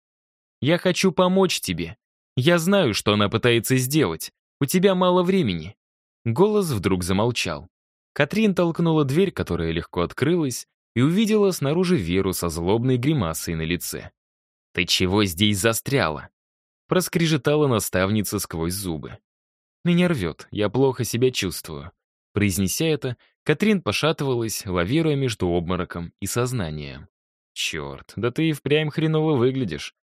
Я хочу помочь тебе. Я знаю, что она пытается сделать. У тебя мало времени». Голос вдруг замолчал. Катрин толкнула дверь, которая легко открылась, и увидела снаружи Веру со злобной гримасой на лице. «Ты чего здесь застряла?» Проскрежетала наставница сквозь зубы. «Меня рвет, я плохо себя чувствую». Произнеся это, Катрин пошатывалась, лавируя между обмороком и сознанием. «Черт, да ты и впрямь хреново выглядишь.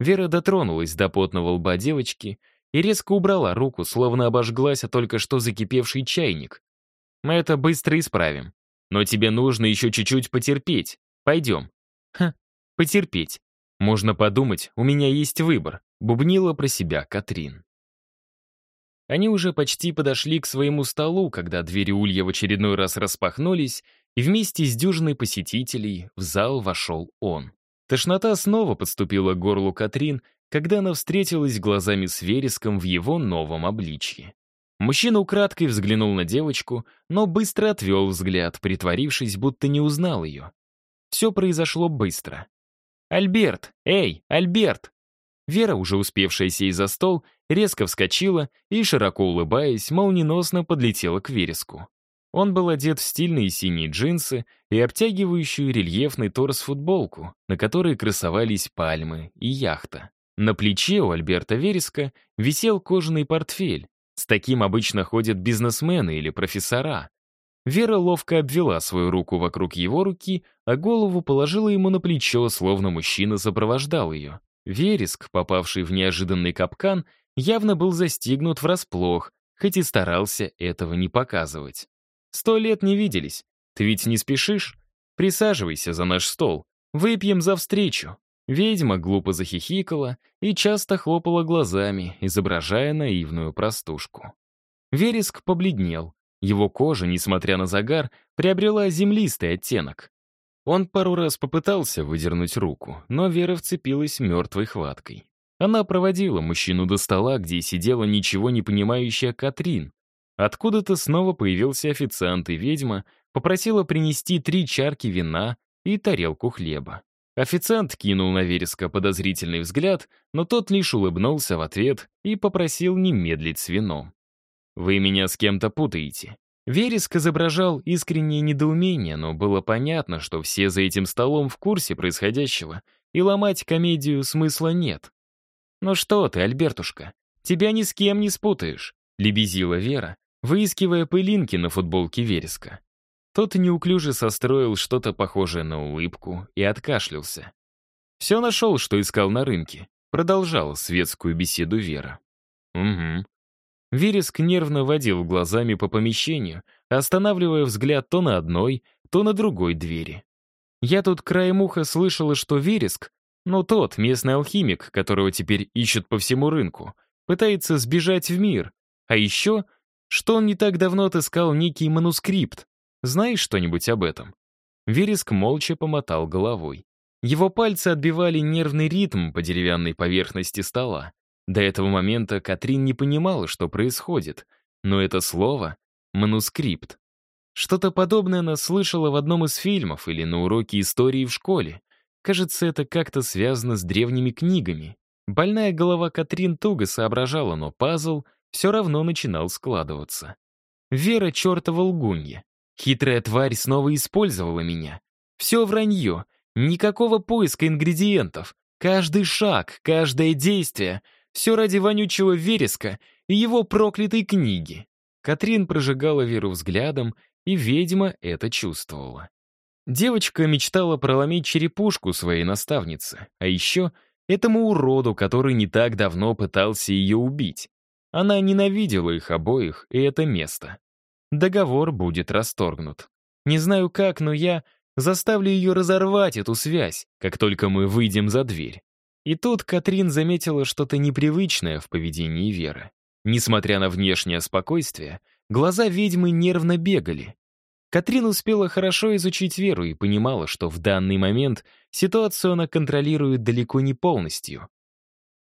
Вера дотронулась до потного лба девочки и резко убрала руку, словно обожглась о только что закипевший чайник. «Мы это быстро исправим. Но тебе нужно еще чуть-чуть потерпеть. Пойдем». «Ха, потерпеть. Можно подумать, у меня есть выбор», — бубнила про себя Катрин. Они уже почти подошли к своему столу, когда двери Улья в очередной раз распахнулись, и вместе с дюжиной посетителей в зал вошел он. Тошнота снова подступила к горлу Катрин, когда она встретилась глазами с Вереском в его новом обличье. Мужчина украдкой взглянул на девочку, но быстро отвел взгляд, притворившись, будто не узнал ее. Все произошло быстро. «Альберт! Эй, Альберт!» Вера, уже успевшая сесть за стол, резко вскочила и, широко улыбаясь, молниеносно подлетела к Вереску. Он был одет в стильные синие джинсы и обтягивающую рельефный торс футболку, на которой красовались пальмы и яхта. На плече у Альберта Вереска висел кожаный портфель. С таким обычно ходят бизнесмены или профессора. Вера ловко обвела свою руку вокруг его руки, а голову положила ему на плечо, словно мужчина сопровождал ее. Вереск, попавший в неожиданный капкан, явно был застигнут врасплох, хоть и старался этого не показывать. Сто лет не виделись. Ты ведь не спешишь? Присаживайся за наш стол. Выпьем за встречу». Ведьма глупо захихикала и часто хлопала глазами, изображая наивную простушку. Вереск побледнел. Его кожа, несмотря на загар, приобрела землистый оттенок. Он пару раз попытался выдернуть руку, но Вера вцепилась мертвой хваткой. Она проводила мужчину до стола, где сидела ничего не понимающая Катрин, Откуда-то снова появился официант, и ведьма попросила принести три чарки вина и тарелку хлеба. Официант кинул на Вереска подозрительный взгляд, но тот лишь улыбнулся в ответ и попросил не медлить с вином. «Вы меня с кем-то путаете». Вереск изображал искреннее недоумение, но было понятно, что все за этим столом в курсе происходящего, и ломать комедию смысла нет. «Ну что ты, Альбертушка, тебя ни с кем не спутаешь», — лебезила Вера, выискивая пылинки на футболке Вереска. Тот неуклюже состроил что-то похожее на улыбку и откашлялся. «Все нашел, что искал на рынке», — продолжала светскую беседу Вера. «Угу». Вереск нервно водил глазами по помещению, останавливая взгляд то на одной, то на другой двери. Я тут краем уха слышала, что Вереск, ну тот, местный алхимик, которого теперь ищут по всему рынку, пытается сбежать в мир, а еще что он не так давно отыскал некий манускрипт. Знаешь что-нибудь об этом?» Вереск молча помотал головой. Его пальцы отбивали нервный ритм по деревянной поверхности стола. До этого момента Катрин не понимала, что происходит, но это слово — манускрипт. Что-то подобное она слышала в одном из фильмов или на уроке истории в школе. Кажется, это как-то связано с древними книгами. Больная голова Катрин туго соображала, но пазл все равно начинал складываться. Вера чертова лгунья. Хитрая тварь снова использовала меня. Все вранье, никакого поиска ингредиентов. Каждый шаг, каждое действие — все ради вонючего вереска и его проклятой книги. Катрин прожигала Веру взглядом, и ведьма это чувствовала. Девочка мечтала проломить черепушку своей наставницы, а еще этому уроду, который не так давно пытался ее убить. Она ненавидела их обоих и это место. Договор будет расторгнут. Не знаю как, но я заставлю ее разорвать эту связь, как только мы выйдем за дверь. И тут Катрин заметила что-то непривычное в поведении Веры. Несмотря на внешнее спокойствие, глаза ведьмы нервно бегали. Катрин успела хорошо изучить Веру и понимала, что в данный момент ситуацию она контролирует далеко не полностью.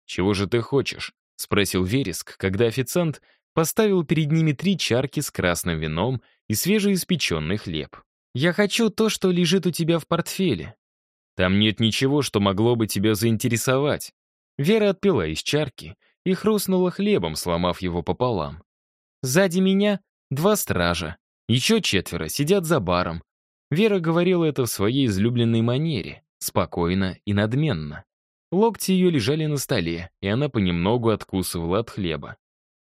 «Чего же ты хочешь?» — спросил Вереск, когда официант поставил перед ними три чарки с красным вином и свежеиспеченный хлеб. «Я хочу то, что лежит у тебя в портфеле». «Там нет ничего, что могло бы тебя заинтересовать». Вера отпила из чарки и хрустнула хлебом, сломав его пополам. Сзади меня два стража. Еще четверо сидят за баром. Вера говорила это в своей излюбленной манере, спокойно и надменно. Локти ее лежали на столе, и она понемногу откусывала от хлеба.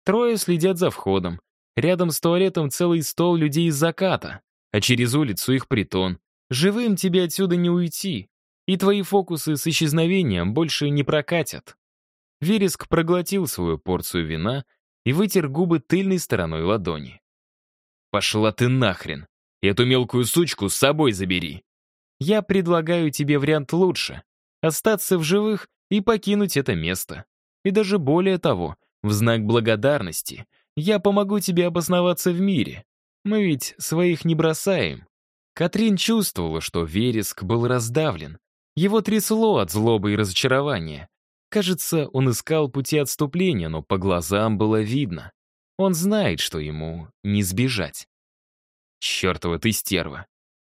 Трое следят за входом. Рядом с туалетом целый стол людей из заката, а через улицу их притон. Живым тебе отсюда не уйти, и твои фокусы с исчезновением больше не прокатят. Вереск проглотил свою порцию вина и вытер губы тыльной стороной ладони. «Пошла ты нахрен! Эту мелкую сучку с собой забери!» «Я предлагаю тебе вариант лучше — остаться в живых и покинуть это место. И даже более того, в знак благодарности я помогу тебе обосноваться в мире. Мы ведь своих не бросаем». Катрин чувствовала, что Вереск был раздавлен. Его трясло от злобы и разочарования. Кажется, он искал пути отступления, но по глазам было видно. Он знает, что ему не сбежать. «Чертова ты стерва!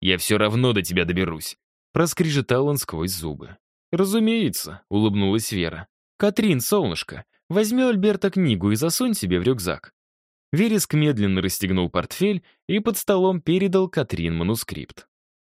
Я все равно до тебя доберусь!» Проскрежетал он сквозь зубы. «Разумеется», — улыбнулась Вера. «Катрин, солнышко, возьми Альберта книгу и засунь себе в рюкзак». Вереск медленно расстегнул портфель и под столом передал Катрин манускрипт.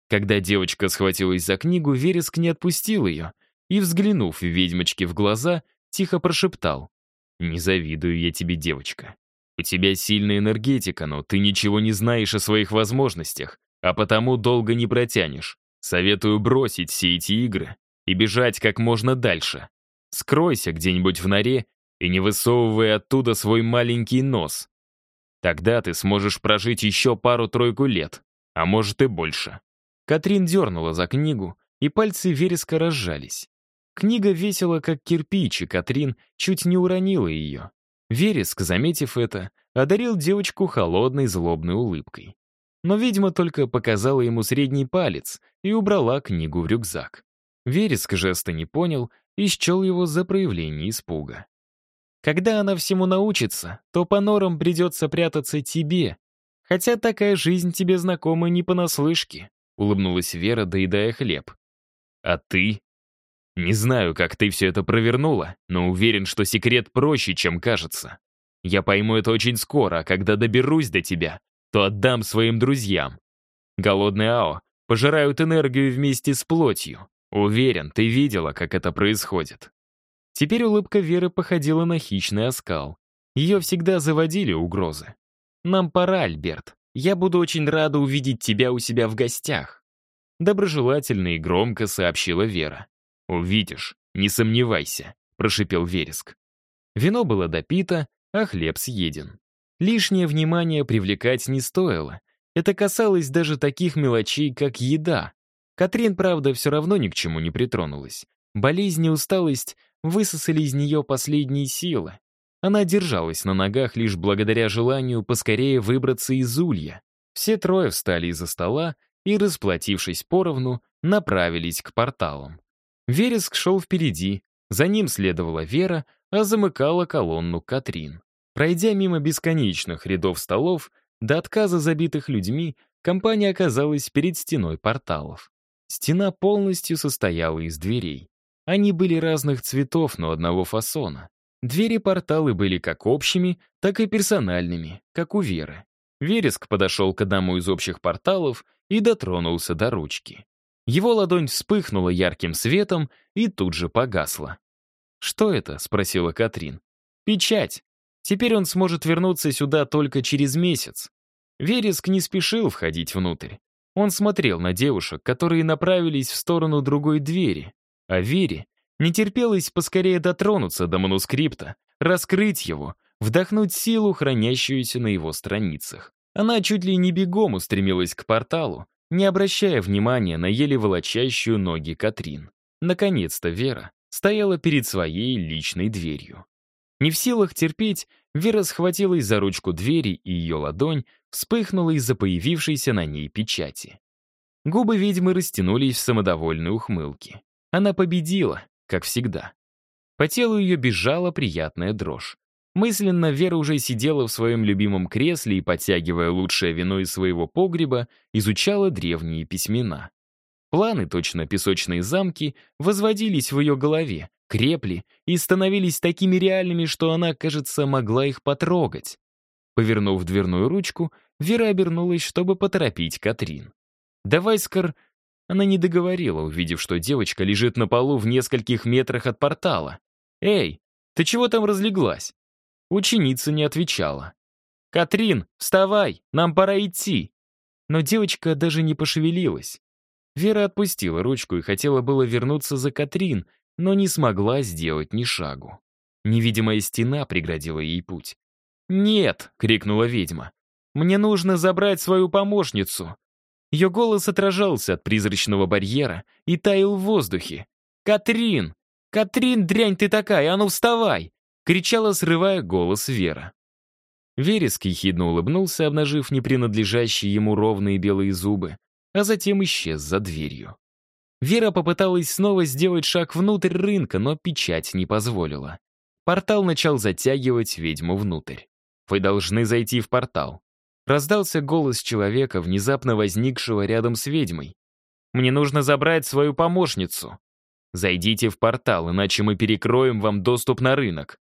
Когда девочка схватилась за книгу, Вереск не отпустил ее — и, взглянув ведьмочке в глаза, тихо прошептал. «Не завидую я тебе, девочка. У тебя сильная энергетика, но ты ничего не знаешь о своих возможностях, а потому долго не протянешь. Советую бросить все эти игры и бежать как можно дальше. Скройся где-нибудь в норе и не высовывай оттуда свой маленький нос. Тогда ты сможешь прожить еще пару-тройку лет, а может и больше». Катрин дернула за книгу, и пальцы вереска разжались. Книга весила, как кирпич, и Катрин чуть не уронила ее. Вереск, заметив это, одарил девочку холодной злобной улыбкой. Но ведьма только показала ему средний палец и убрала книгу в рюкзак. Вереск жеста не понял и счел его за проявление испуга. «Когда она всему научится, то по норам придется прятаться тебе, хотя такая жизнь тебе знакома не понаслышке», улыбнулась Вера, доедая хлеб. «А ты?» Не знаю, как ты все это провернула, но уверен, что секрет проще, чем кажется. Я пойму это очень скоро, а когда доберусь до тебя, то отдам своим друзьям. Голодные Ао пожирают энергию вместе с плотью. Уверен, ты видела, как это происходит. Теперь улыбка Веры походила на хищный оскал. Ее всегда заводили угрозы. «Нам пора, Альберт. Я буду очень рада увидеть тебя у себя в гостях», доброжелательно и громко сообщила Вера. «Увидишь, не сомневайся», — прошипел Вереск. Вино было допито, а хлеб съеден. Лишнее внимание привлекать не стоило. Это касалось даже таких мелочей, как еда. Катрин, правда, все равно ни к чему не притронулась. Болезнь и усталость высосали из нее последние силы. Она держалась на ногах лишь благодаря желанию поскорее выбраться из улья. Все трое встали из-за стола и, расплатившись поровну, направились к порталам. Вереск шел впереди, за ним следовала Вера, а замыкала колонну Катрин. Пройдя мимо бесконечных рядов столов, до отказа забитых людьми, компания оказалась перед стеной порталов. Стена полностью состояла из дверей. Они были разных цветов, но одного фасона. Двери-порталы были как общими, так и персональными, как у Веры. Вереск подошел к одному из общих порталов и дотронулся до ручки. Его ладонь вспыхнула ярким светом и тут же погасла. «Что это?» — спросила Катрин. «Печать. Теперь он сможет вернуться сюда только через месяц». Вереск не спешил входить внутрь. Он смотрел на девушек, которые направились в сторону другой двери, а Вере не терпелось поскорее дотронуться до манускрипта, раскрыть его, вдохнуть силу, хранящуюся на его страницах. Она чуть ли не бегом устремилась к порталу, не обращая внимания на еле волочащую ноги Катрин. Наконец-то Вера стояла перед своей личной дверью. Не в силах терпеть, Вера схватилась за ручку двери, и ее ладонь вспыхнула из-за появившейся на ней печати. Губы ведьмы растянулись в самодовольной ухмылке. Она победила, как всегда. По телу ее бежала приятная дрожь. Мысленно Вера уже сидела в своем любимом кресле и, подтягивая лучшее вино из своего погреба, изучала древние письмена. Планы, точно песочные замки, возводились в ее голове, крепли и становились такими реальными, что она, кажется, могла их потрогать. Повернув дверную ручку, Вера обернулась, чтобы поторопить Катрин. «Давай, Скор...» Она не договорила, увидев, что девочка лежит на полу в нескольких метрах от портала. «Эй, ты чего там разлеглась?» Ученица не отвечала. «Катрин, вставай, нам пора идти!» Но девочка даже не пошевелилась. Вера отпустила ручку и хотела было вернуться за Катрин, но не смогла сделать ни шагу. Невидимая стена преградила ей путь. «Нет!» — крикнула ведьма. «Мне нужно забрать свою помощницу!» Ее голос отражался от призрачного барьера и таял в воздухе. «Катрин! Катрин, дрянь ты такая, а ну вставай!» кричала, срывая голос Вера. Вереск ехидно улыбнулся, обнажив непринадлежащие ему ровные белые зубы, а затем исчез за дверью. Вера попыталась снова сделать шаг внутрь рынка, но печать не позволила. Портал начал затягивать ведьму внутрь. «Вы должны зайти в портал». Раздался голос человека, внезапно возникшего рядом с ведьмой. «Мне нужно забрать свою помощницу». «Зайдите в портал, иначе мы перекроем вам доступ на рынок».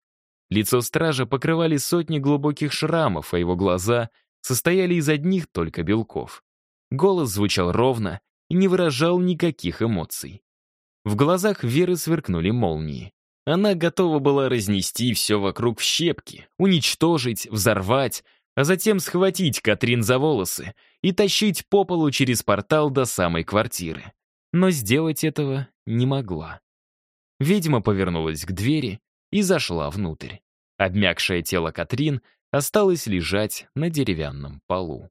Лицо стража покрывали сотни глубоких шрамов, а его глаза состояли из одних только белков. Голос звучал ровно и не выражал никаких эмоций. В глазах Веры сверкнули молнии. Она готова была разнести все вокруг в щепки, уничтожить, взорвать, а затем схватить Катрин за волосы и тащить по полу через портал до самой квартиры. Но сделать этого не могла. Ведьма повернулась к двери и зашла внутрь. Обмякшее тело Катрин осталось лежать на деревянном полу.